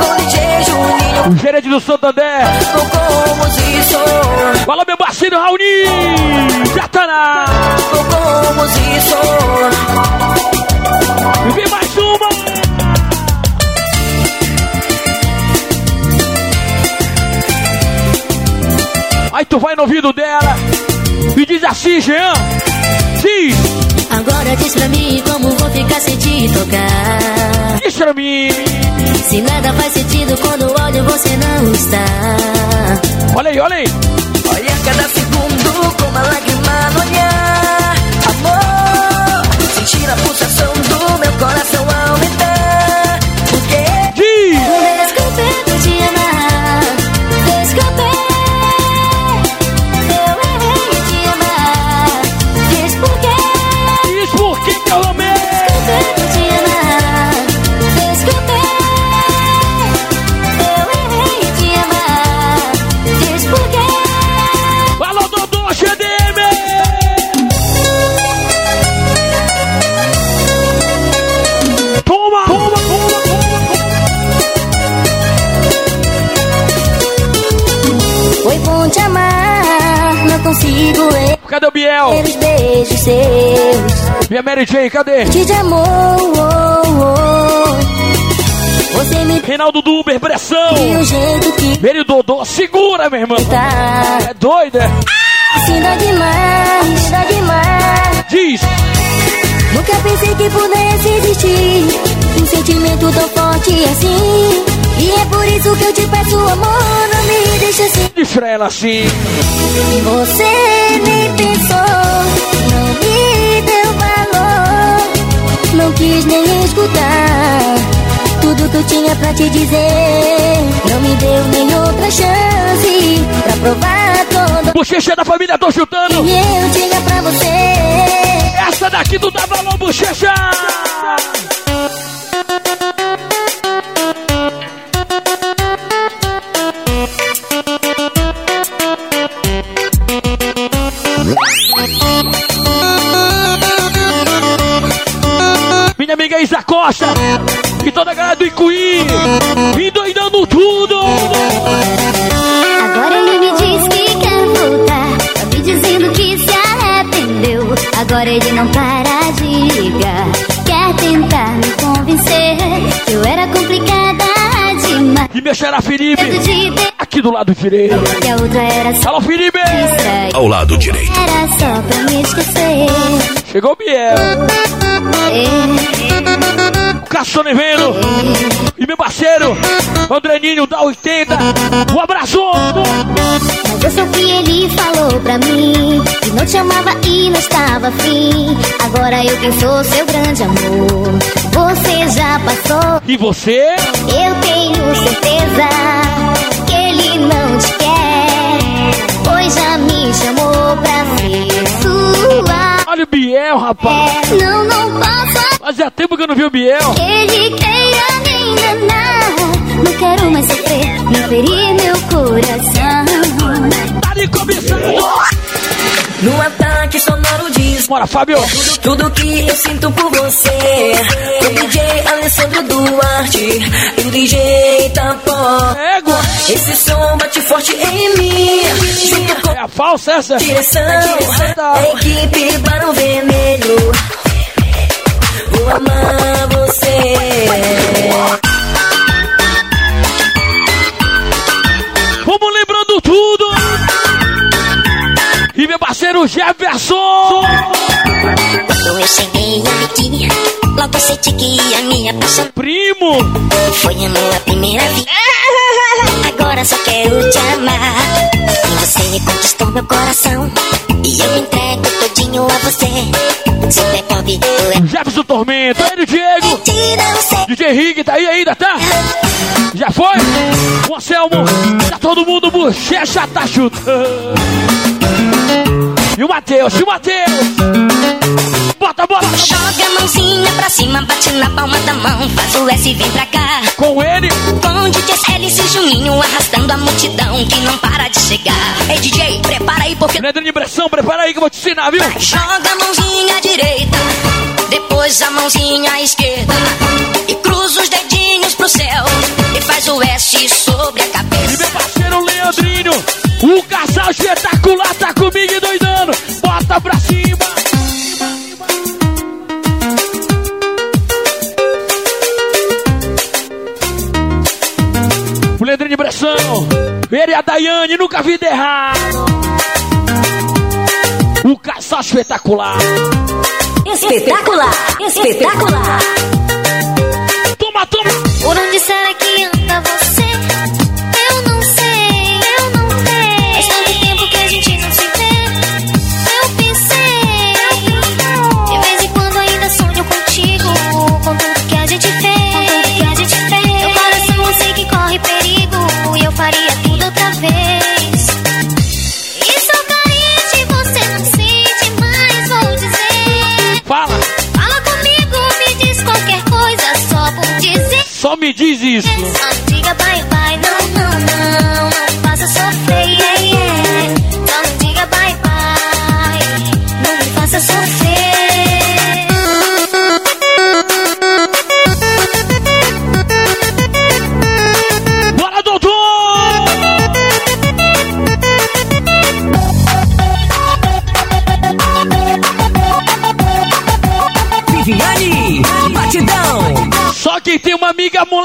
com DJ Juninho. O gerente do Santander. O composição, Fala, meu parceiro Raoni. Já tá o composição. E Aí tu vai no ouvido dela e diz assim, Jean. Diz, Agora diz pra mim como vou ficar sem te tocar. diz pra mim. Se nada faz sentido quando olho você não está. Olha aí, olha aí. Olha cada segundo com uma lágrima no olhar. Ler Cadê o Biel? os beijos seus. E a Mary Jane, cadê? de amor. Você me Reinaldo do Uber, pressão. deu um jeito que Dodô, segura, meu irmão. tá. É doido, é? Se dá demais, dá demais. Diz. Nunca pensei que pudesse existir um sentimento tão forte assim. E é por isso que eu te peço, amor, não me deixa assim. Diz pra ela assim. Você nem pensou, não me deu valor, não quis nem escutar tudo que eu tinha pra te dizer. Não me deu nem outra chance pra provar toda Bochecha da família, tô chutando. que eu tinha pra você. Essa daqui tu dá valor, bochecha. Costa e toda a galera do Icuí, endoidando tudo. Agora ele me diz que quer voltar. Tá me dizendo que se arrependeu. Agora ele não para de ligar. Quer tentar me convencer que eu era complicada demais. E meu xará Felipe, aqui do lado direito. que a outra era só Alô, Felipe! distrair. Ao lado direito. Era só pra me esquecer. Chegou o Biel, É, o Caçone vendo. E meu parceiro, André Ninho da 80. Um abraço! Mas eu sou o que ele falou pra mim. Que não te amava e não estava afim. Agora eu quem sou seu grande amor. Você já passou. E você? Eu tenho certeza que ele não te quer. Pois já me chamou pra ser sua. Olha o Biel, rapaz. Não, não posso Fazia tempo que eu não vi o Biel. ele queira me enganar. Não quero mais sofrer, não ferir meu coração. Tá ali começando. no ataque sonoro diz Bora, Fábio. tudo que eu sinto por você. O DJ Alessandro Duarte e o DJ Tapó. Égua. Esse som bate forte em mim. Junto com É a falsa essa? direção, Tá. a equipe Barão Vermelho. Vou amar você. Vamos lembrando tudo. E meu parceiro Jefferson. Quando eu cheguei aqui, logo senti que a minha paixão Primo. foi amor à primeira vista. Agora só quero te amar. E você conquistou meu coração. E eu me entrego todinho a você. Super pop, tu é Jefferson Tormento. Ele, Diego. mentira. DJ Henrique tá aí ainda, tá? Já foi? O Anselmo, tá todo mundo bochecha, tá chutando. E o Matheus, e o Matheus? Bota, bota! Joga a mãozinha pra cima, bate na palma da mão, faz o S e vem pra cá. Com ele? Com DJ Hélice e Juninho arrastando a multidão que não para de chegar. Ei DJ, prepara aí porque... Leandro de pressão, prepara aí que eu vou te ensinar, viu? Joga a mãozinha direita, depois a mãozinha esquerda. E cruza os dedinhos pro céu e faz o S sobre a cabeça. E meu parceiro Leandrinho, o casal espetacular tá pressão, ele e a Daiane, nunca vi errado. O casal espetacular. Espetacular! Espetacular! Toma, toma! Por onde será que anda você? Me diz isso. Bye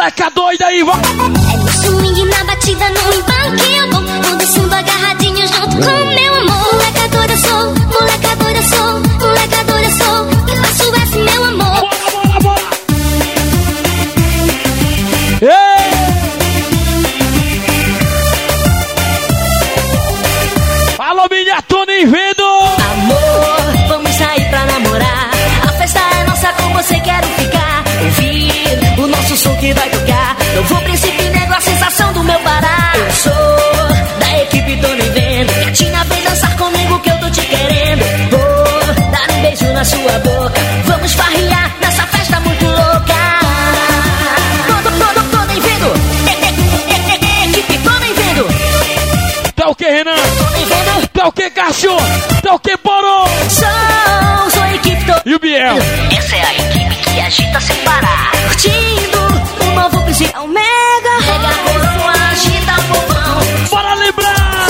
moleca doida aí, vai! É no swing, na batida, no embalo que eu vou. Vou descendo agarradinho junto com meu amor. Molecadora eu sou, molecadora eu sou, molecadora eu sou. E faço F, meu amor. Bora, bora, bora! Ei! Alô, minha Tony vendo! Amor, Cássio? Tá o que, Porô? Sou, sou a equipe, tô. E o Biel? Essa é a equipe que agita sem parar. Curtindo o novo princípio. Omega, pega a coroa, agita o povão. Bora lembrar!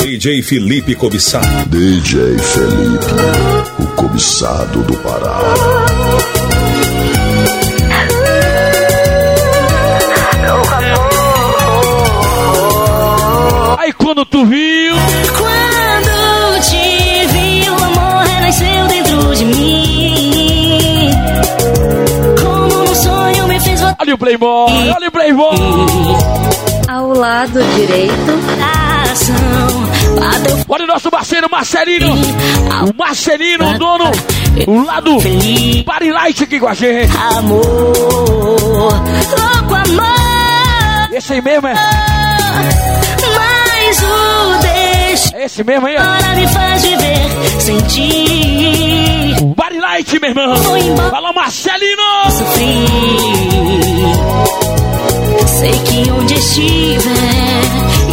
DJ Felipe Cobiçado. DJ Felipe, o cobiçado do Pará. O Playboy, olha o Playboy! Ao lado direito. Bateu Olha o nosso parceiro Marcelino! O Marcelino, o dono, o lado Party Light aqui com a gente! amor, louco amor. Esse aí mesmo é? Mas o É esse mesmo aí? agora me faz viver, sentir. Light, meu irmão! Foi. Fala Marcelino! sofri. Sei que onde estiver,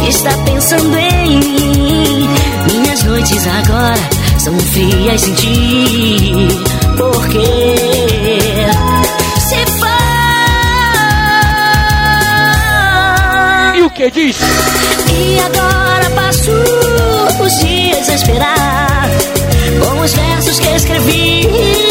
está pensando em mim. Minhas noites agora são frias sem ti. Porque se for. E o que diz? E agora passo os dias a esperar. Com os versos que escrevi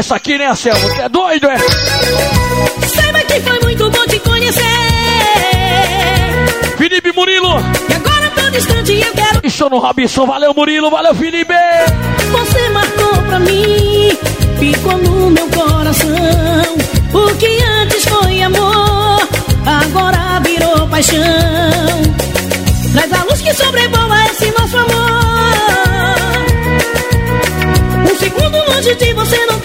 essa aqui, né, Anselmo? Você é doido, é? Saiba que foi muito bom te conhecer. Felipe Murilo. E agora tô distante eu quero. Estou no Robinson. Valeu, Murilo. Valeu, Felipe. Você marcou pra mim, ficou no meu coração. O que antes foi amor, agora virou paixão. Traz a luz que sobrevoa esse nosso amor. Um segundo longe de você não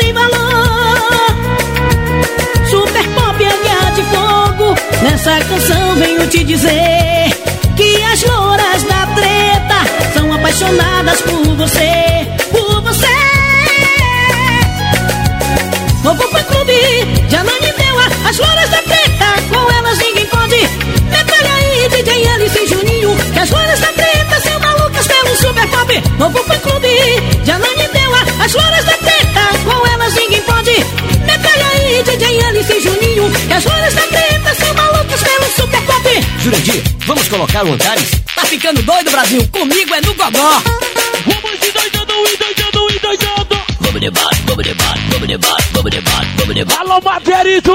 Nessa canção venho te dizer que as louras da treta são apaixonadas por você, por você. Novo fã clube, já não me deu as louras da treta, com elas ninguém pode. Detalhe aí, DJ Alice e Juninho, que as louras da treta são malucas pelo super pop. Novo fã clube, já não me deu as louras da treta, com elas ninguém pode. Detalhe aí, DJ Alice e Juninho, que as louras da treta Jurandir, vamos colocar o Antares? Tá ficando doido, Brasil? Comigo é no gogó. Vamos se doidando, e doidando, e doidando. Vamos debate, vamos debate, vamos debate, vamos debate, vamos debate. Alô, Materito.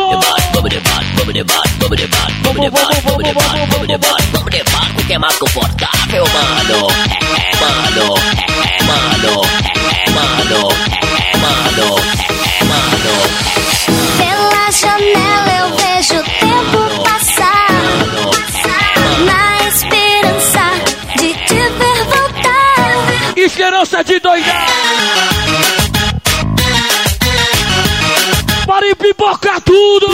Vamos debate, vamos debate, vamos debate, vamos debate, vamos debate, vamos debate, vamos debate, porque é mais confortável, mano. É, é, mano, é, é, mano, é, é, mano, é, é, mano, Esperança de doidar. Para pipocar tudo.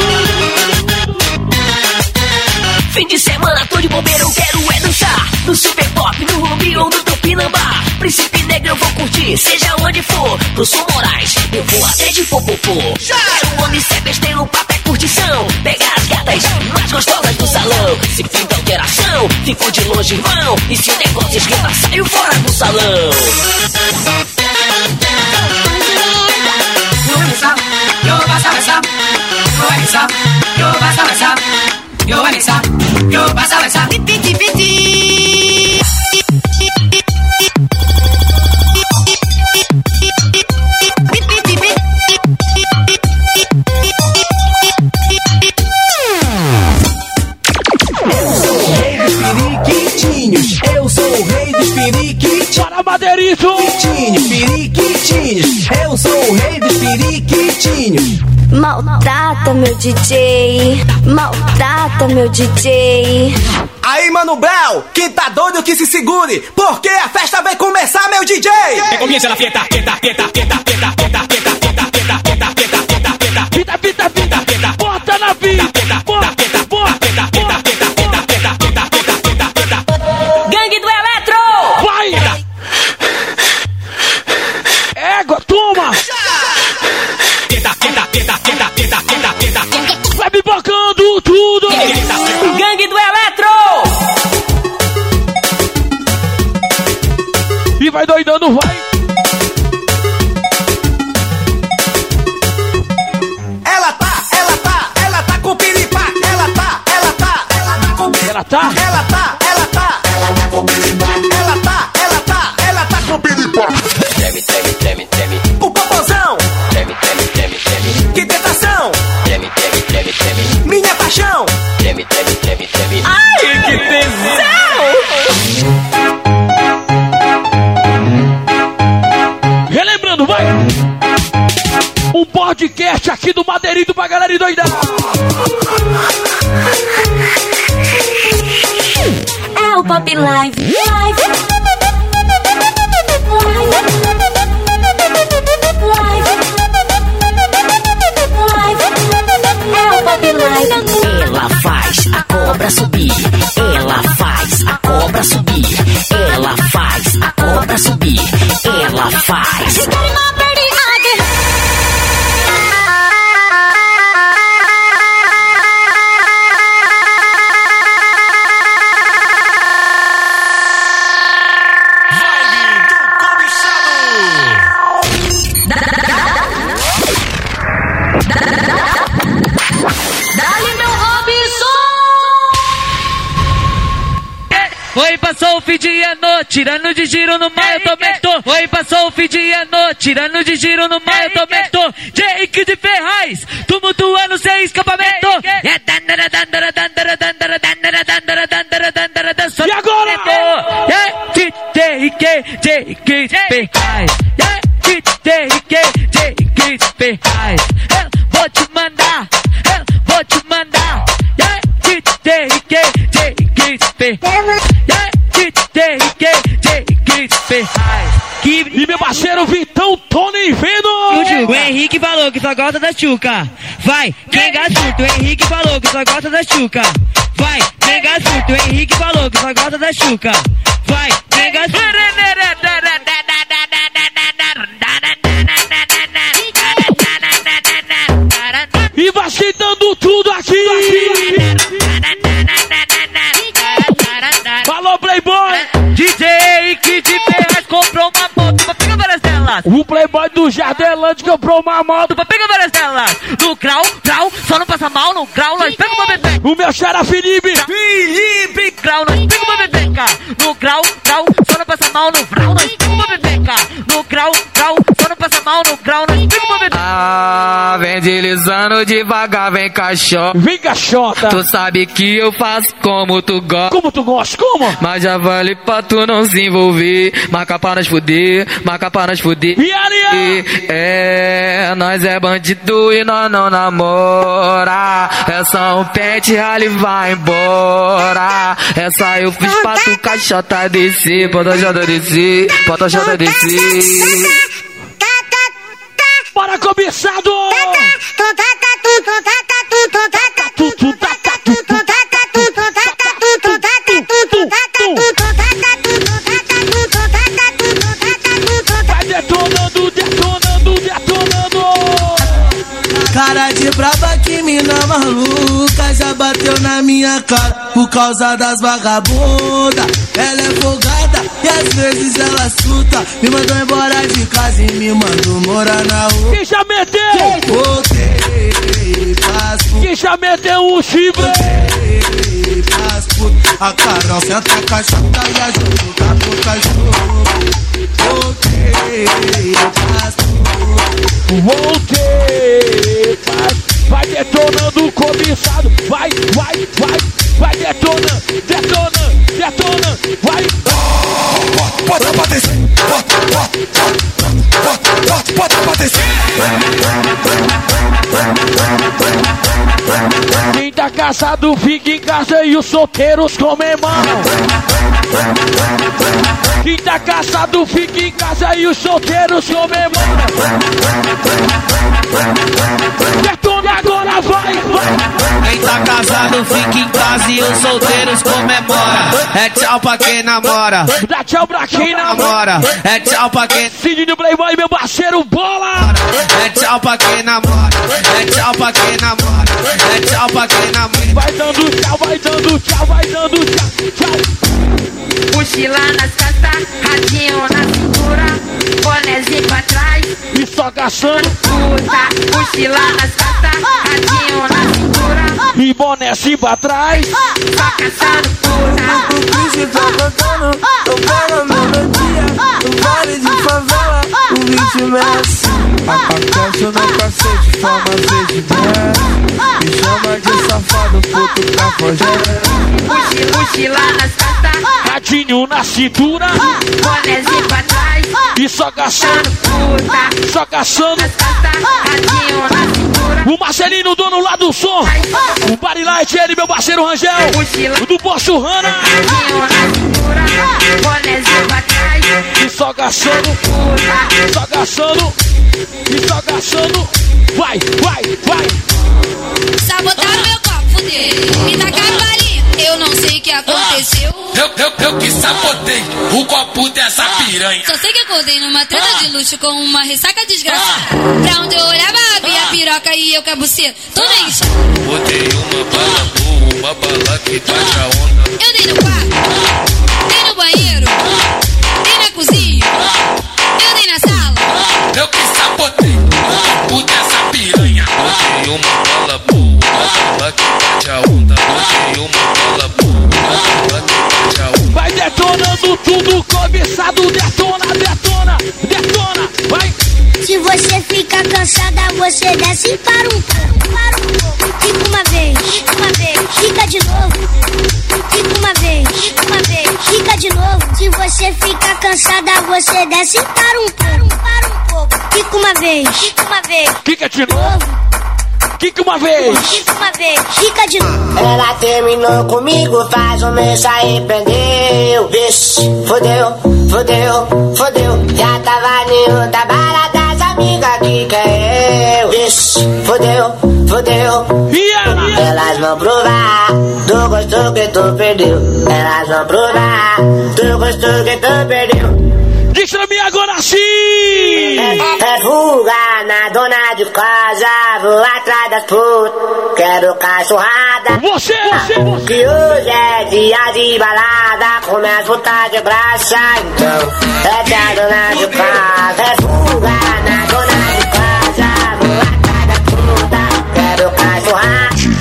Fim de semana, tô de bobeira, quero é dançar. No Super Pop, no Rubi ou no Tupinambá. Príncipe Negro eu vou curtir, seja onde for. Pro Sul Moraes, eu vou até de popopô. O homem se é besteira, o papo é curtição. Pegar as gatas mais gostosas do salão. Se pinta alteração, ficou de longe, irmão. E se o negócio esquenta, saiu fora do salão. Yo vas a besar, yo a besar, yo vas a besar, yo a besar, yo vas a besar. Piti piti. Caterito! Piriquitinhos, piriquitinhos, eu sou o rei dos piriquitinhos. Maltrata meu DJ, maltrata meu DJ. Aí, Mano Brown, quem tá doido que se segure, porque a festa vai começar, meu DJ! Que comience a fiesta, fiesta, fiesta, fiesta, fiesta, fiesta, fiesta. Tudo! Gangue do Eletro! E vai doidando, vai! Ela tá, ela tá, ela tá com piripá, ela tá, ela tá, ela tá com Ela tá? Ela tá, paixão. treme, treme, treme, treme. Ai, que tesão! Relembrando, vai! Um podcast aqui do Madeirito pra galera endoidar! É o Pop Live. Live. De giro no mar, eu também tô. Oi, passou o fim de ano, tirando de giro no mar, eu também tô. Jake de Ferraz, tumultuando sem escapamento. Gosta da chuca. Vai, quem gasturto, o Henrique falou que só gosta da chuca. Vai, quem gasturto, o Henrique falou que só gosta da chuca. Vai, delas. O Playboy do Jardelante comprou uma moto pra pegar várias delas. No grau, grau, só não passa mal no grau, nós pega uma bebê. O meu xará Felipe! Felipe Grau, nós pega uma bebeca. No grau, grau, só não passa mal no grau, vem deslizando devagar, vem caixota. Vem caixota. Tu sabe que eu faço como tu gosta. Como tu gosta? Como? Mas já vale pra tu não se envolver. Marca pra nós fuder, marca pra nós fuder. E aria? É, nós é bandido e nós não namora. É só um pente, ali vai embora. Essa eu fiz pra tu caixota descer, bota jota descer, bota jota descer. Para cobiçado! Vai detonando, detonando, detonando! Cara de braba que mina maluca Já bateu na minha cara por causa das vagabundas Ela é folgada e às vezes ela suta Me mandou embora de casa e me mandou morar na rua Quem já meteu? Voltei, passo Quem já meteu o chifre? Voltei, passo A Carol senta a caixota e a Juju tá pro cachorro Voltei, vai, vai detonando o cobiçado, vai, vai, vai, vai detonando, detonando, detonando, vai. Bota pra descer, bota, bota, bota, bota, bota pra descer. Quem tá casado fica em casa e os solteiros comemoram. Quem tá casado fica em casa e os solteiros comemoram. Detona agora, vai, vai. Quem tá casado fica em casa e os solteiros comemora. É tchau pra quem namora. Dá tchau pra quem namora. É tchau pra quem. Cidinho Playboy, meu parceiro, bola. É tchau pra quem namora. É tchau pra quem namora. É tchau pra quem namora. Vai dando tchau, vai dando tchau, vai dando tchau, tchau. Mochila nas costas, radinho na cintura, bonézinho pra trás. E só gastando. Puta, mochila nas costas, radinho na cintura. E bonézinho pra trás. Só caçando puta. O bicho tá cantando, tocando a melodia No vale de favela, o é assim Abacaxo no cacete, forma verde branco Me chama de safado, puto pra forjar Mochila nas costas, Radinho na cintura. bonézinho pra trás. E só gastando, Puta, só gastando. radinho na cintura. O Marcelino, dono lá do som. O Barilite, ele, meu parceiro Rangel. O do Poço Rana. Radinho na cintura, bonézinho pra trás. E só gastando, só gastando. E só gastando. Vai, vai, vai. Sabotaram meu copo, fudeu. Me tacaram balinha, eu não sei o que aconteceu. Eu, eu, eu que sabotei o copo dessa piranha. Só sei que acordei numa treta de luxo com uma ressaca desgraçada. Pra onde eu olhava, havia a piroca e eu buceta. Tô nem Botei uma bala boa, uma bala que bate a onda. Eu dei no quarto, dei no banheiro, dei na cozinha, eu dei na sala. Eu que sabotei o corpo dessa piranha. Hoje uma bola boa, ela que bate a onda. Hoje uma bola boa, ela que bate a onda. Vai detonando tudo, cobiçado, detona, detona, detona, vai. Se você fica cansada, você desce para um pouco, para um pouco. Fica uma vez, uma vez, fica de novo. Fica uma vez, uma vez fica de novo. Se você ficar cansada, você desce para um pouco, para um pouco. Fica uma vez, fica uma vez. Fica de novo. Fica uma vez. Fica uma vez, fica de novo. Ela terminou comigo, faz um mês aí prendeu. Vixe, fodeu, fodeu, fodeu. Já tava em outra balada, as amigas que quer eu. Vixe, fodeu, fodeu. E ela? Elas vão provar do gosto que tu perdeu. Elas vão provar do gosto que tu perdeu. Mim agora sim! É fuga na dona de casa, vou atrás das putas, quero cachorrada. Você, você, você. Que hoje é dia de balada, começa a puta de graça, então é a dona de casa. É fuga na dona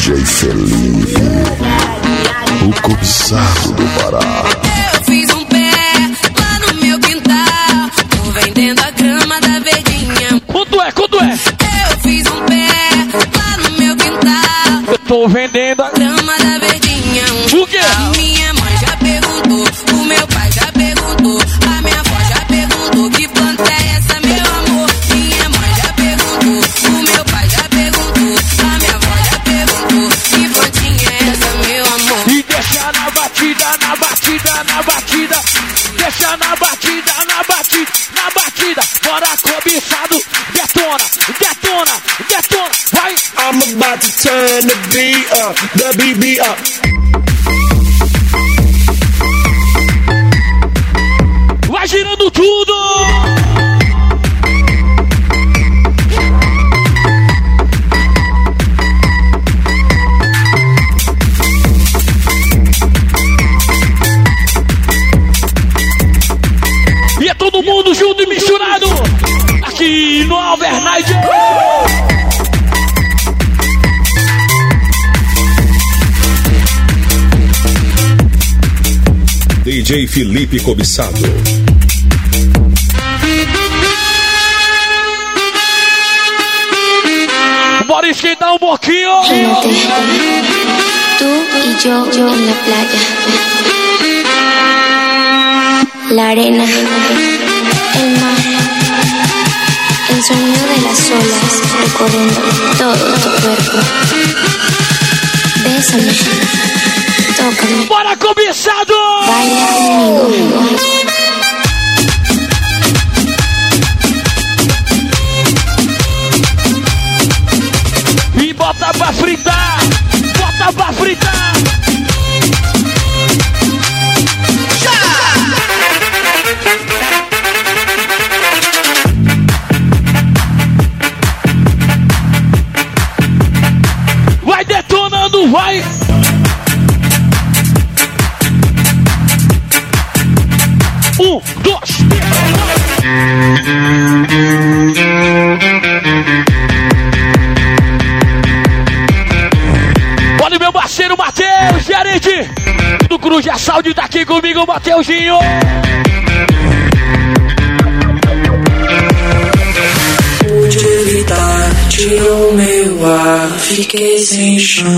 DJ Felipe, o cobiçado do Pará. Eu fiz um pé lá no meu quintal. Tô vendendo a grama da verdinha. Quanto é, quanto é? Eu fiz um pé lá no meu quintal. Eu tô vendendo a Grama da verdinha. Um O quê? Minha Deixa na batida, na batida, na batida. Bora cobiçado, detona, detona, detona. Vai! I'm about to turn the beat up, the BB up. Vai girando tudo! E misturado aqui no Overnight. DJ Felipe Cobiçado. Bora esquentar um pouquinho. Tú y yo, yo en la playa. La arena, el mar, el sonido de las olas recorriendo todo tu cuerpo. Bésame, tócame, Bora cobiçado! baila conmigo. E bota pra fritar! Bota pra fritar! Vai! Um, dois, Olha o meu parceiro Matheus, gerente do Cruz de Saúde, tá aqui comigo, Mateuzinho. Tirou meu ar, fiquei sem chão.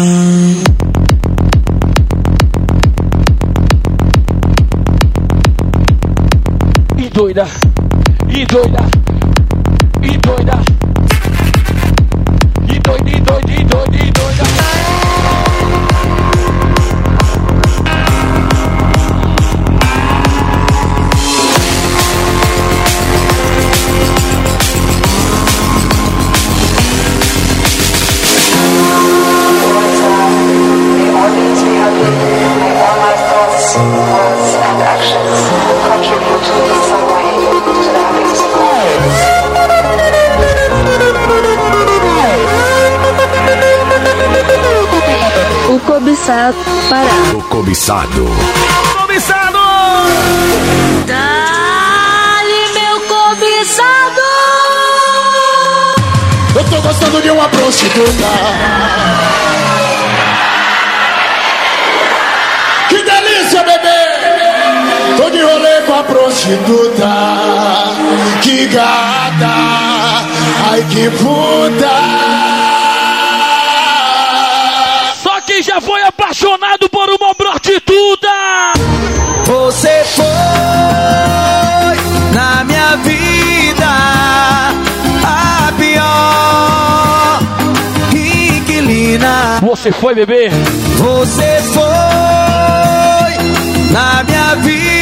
E doida, e doida, cobiçado Pará. O cobiçado. Cobiçado! Dale, meu cobiçado! Eu tô gostando de uma prostituta. Que delícia, bebê! Tô de rolê com a prostituta. Que gata! Ai, que puta! Quem já foi apaixonado por uma prostituta? Você foi na minha vida a pior inquilina. Você foi, bebê? Você foi na minha vida.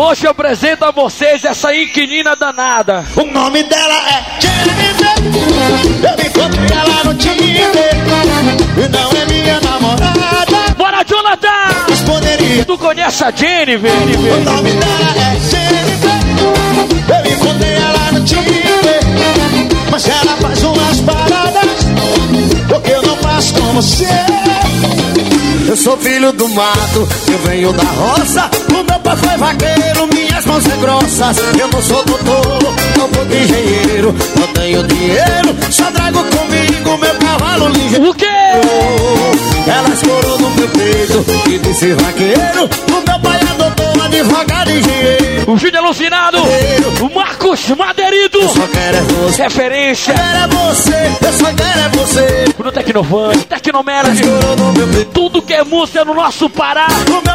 Hoje eu apresento a vocês essa inquilina danada. O nome dela é Jennifer. Eu encontrei ela no Tinder. E não é minha namorada. Bora, Jonathan! Mas poderia. Tu conhece a Jennifer? O nome dela é Jennifer. Eu encontrei ela no Tinder. Mas ela faz umas paradas. Porque eu não faço como você. Eu sou filho do mato, eu venho da roça. O meu pai foi vaqueiro, minhas mãos é grossas. Eu não sou doutor, não sou engenheiro. Não tenho dinheiro, só trago comigo meu cavalo ligeiro. O quê? Ela escorou no meu peito e disse vaqueiro. O meu pai é advogado engenheiro. O Júnior Alucinado, o Marcos Madeirito, Eu só quero é você. referência. Quero é você, eu só quero é você. No Tecnovante, meu peito. tudo que é música no nosso Pará.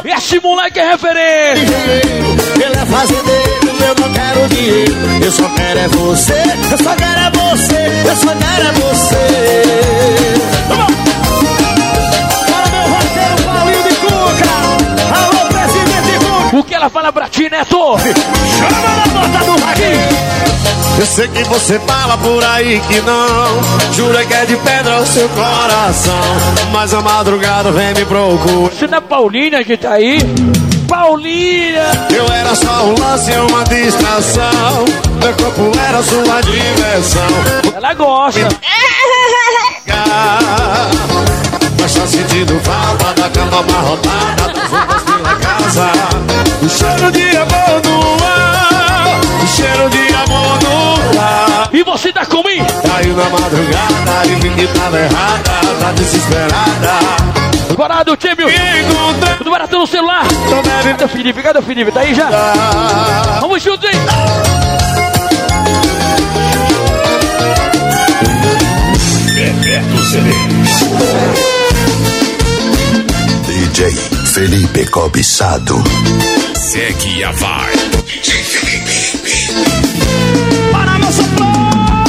Esse moleque é referência. engenheiro, ele é fazendeiro, eu não quero dinheiro, eu só quero é você, eu só quero é você, eu só quero é você. Bora ela fala pra ti, Neto? chama na bota do Vaguinho. Eu sei que você fala por aí que não, jura que é de pedra o seu coração, mas a madrugada vem me procurar. Você não é Paulinha que tá aí? Paulinha! Eu era só um lance, uma distração. Meu corpo era sua diversão. Ela gosta. Tá sentindo falta da cama amarrotada, das roupas pela casa. O cheiro de amor no ar, o cheiro de amor no ar. E você tá comigo? Caiu na madrugada e vi que tava errada, tá desesperada. Bora do time! Do barato no celular! Cadê o Felipe? Cadê o Felipe? Tá aí já? Vamos juntos, hein? Bebeto CDs. DJ Felipe Cobiçado. Segue a vibe. Para meu soprano!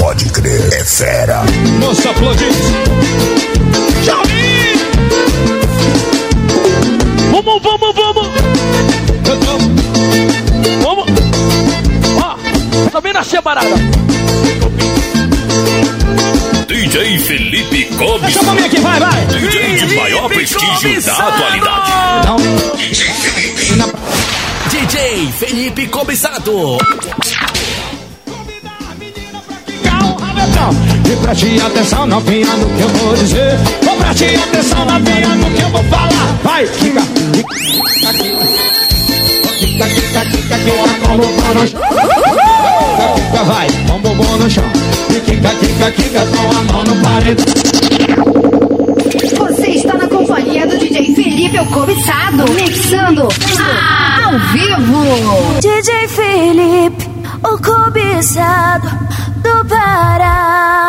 Pode crer, é fera. Moça aplaudindo. Jaulinho! Vamos, vamos, vamos! Eu tô Vamos! Ó, também nasceu barata. DJ Felipe Deixa pra Cobiçado. mim aqui, vai, vai! DJ de maior prestígio da atualidade. DJ Felipe Cobiçado. E preste atenção novinha no que eu vou dizer Vou preste atenção novinha no que eu vou falar Vai, fica Fica, fica, fica, fica com o bumbum no chão Fica, fica, vai, com o bumbum no chão E fica, fica, fica com a mão no paredão Você está na companhia do DJ Felipe o Cobiçado, mixando ah, ao vivo. DJ Felipe, o cobiçado do Pará.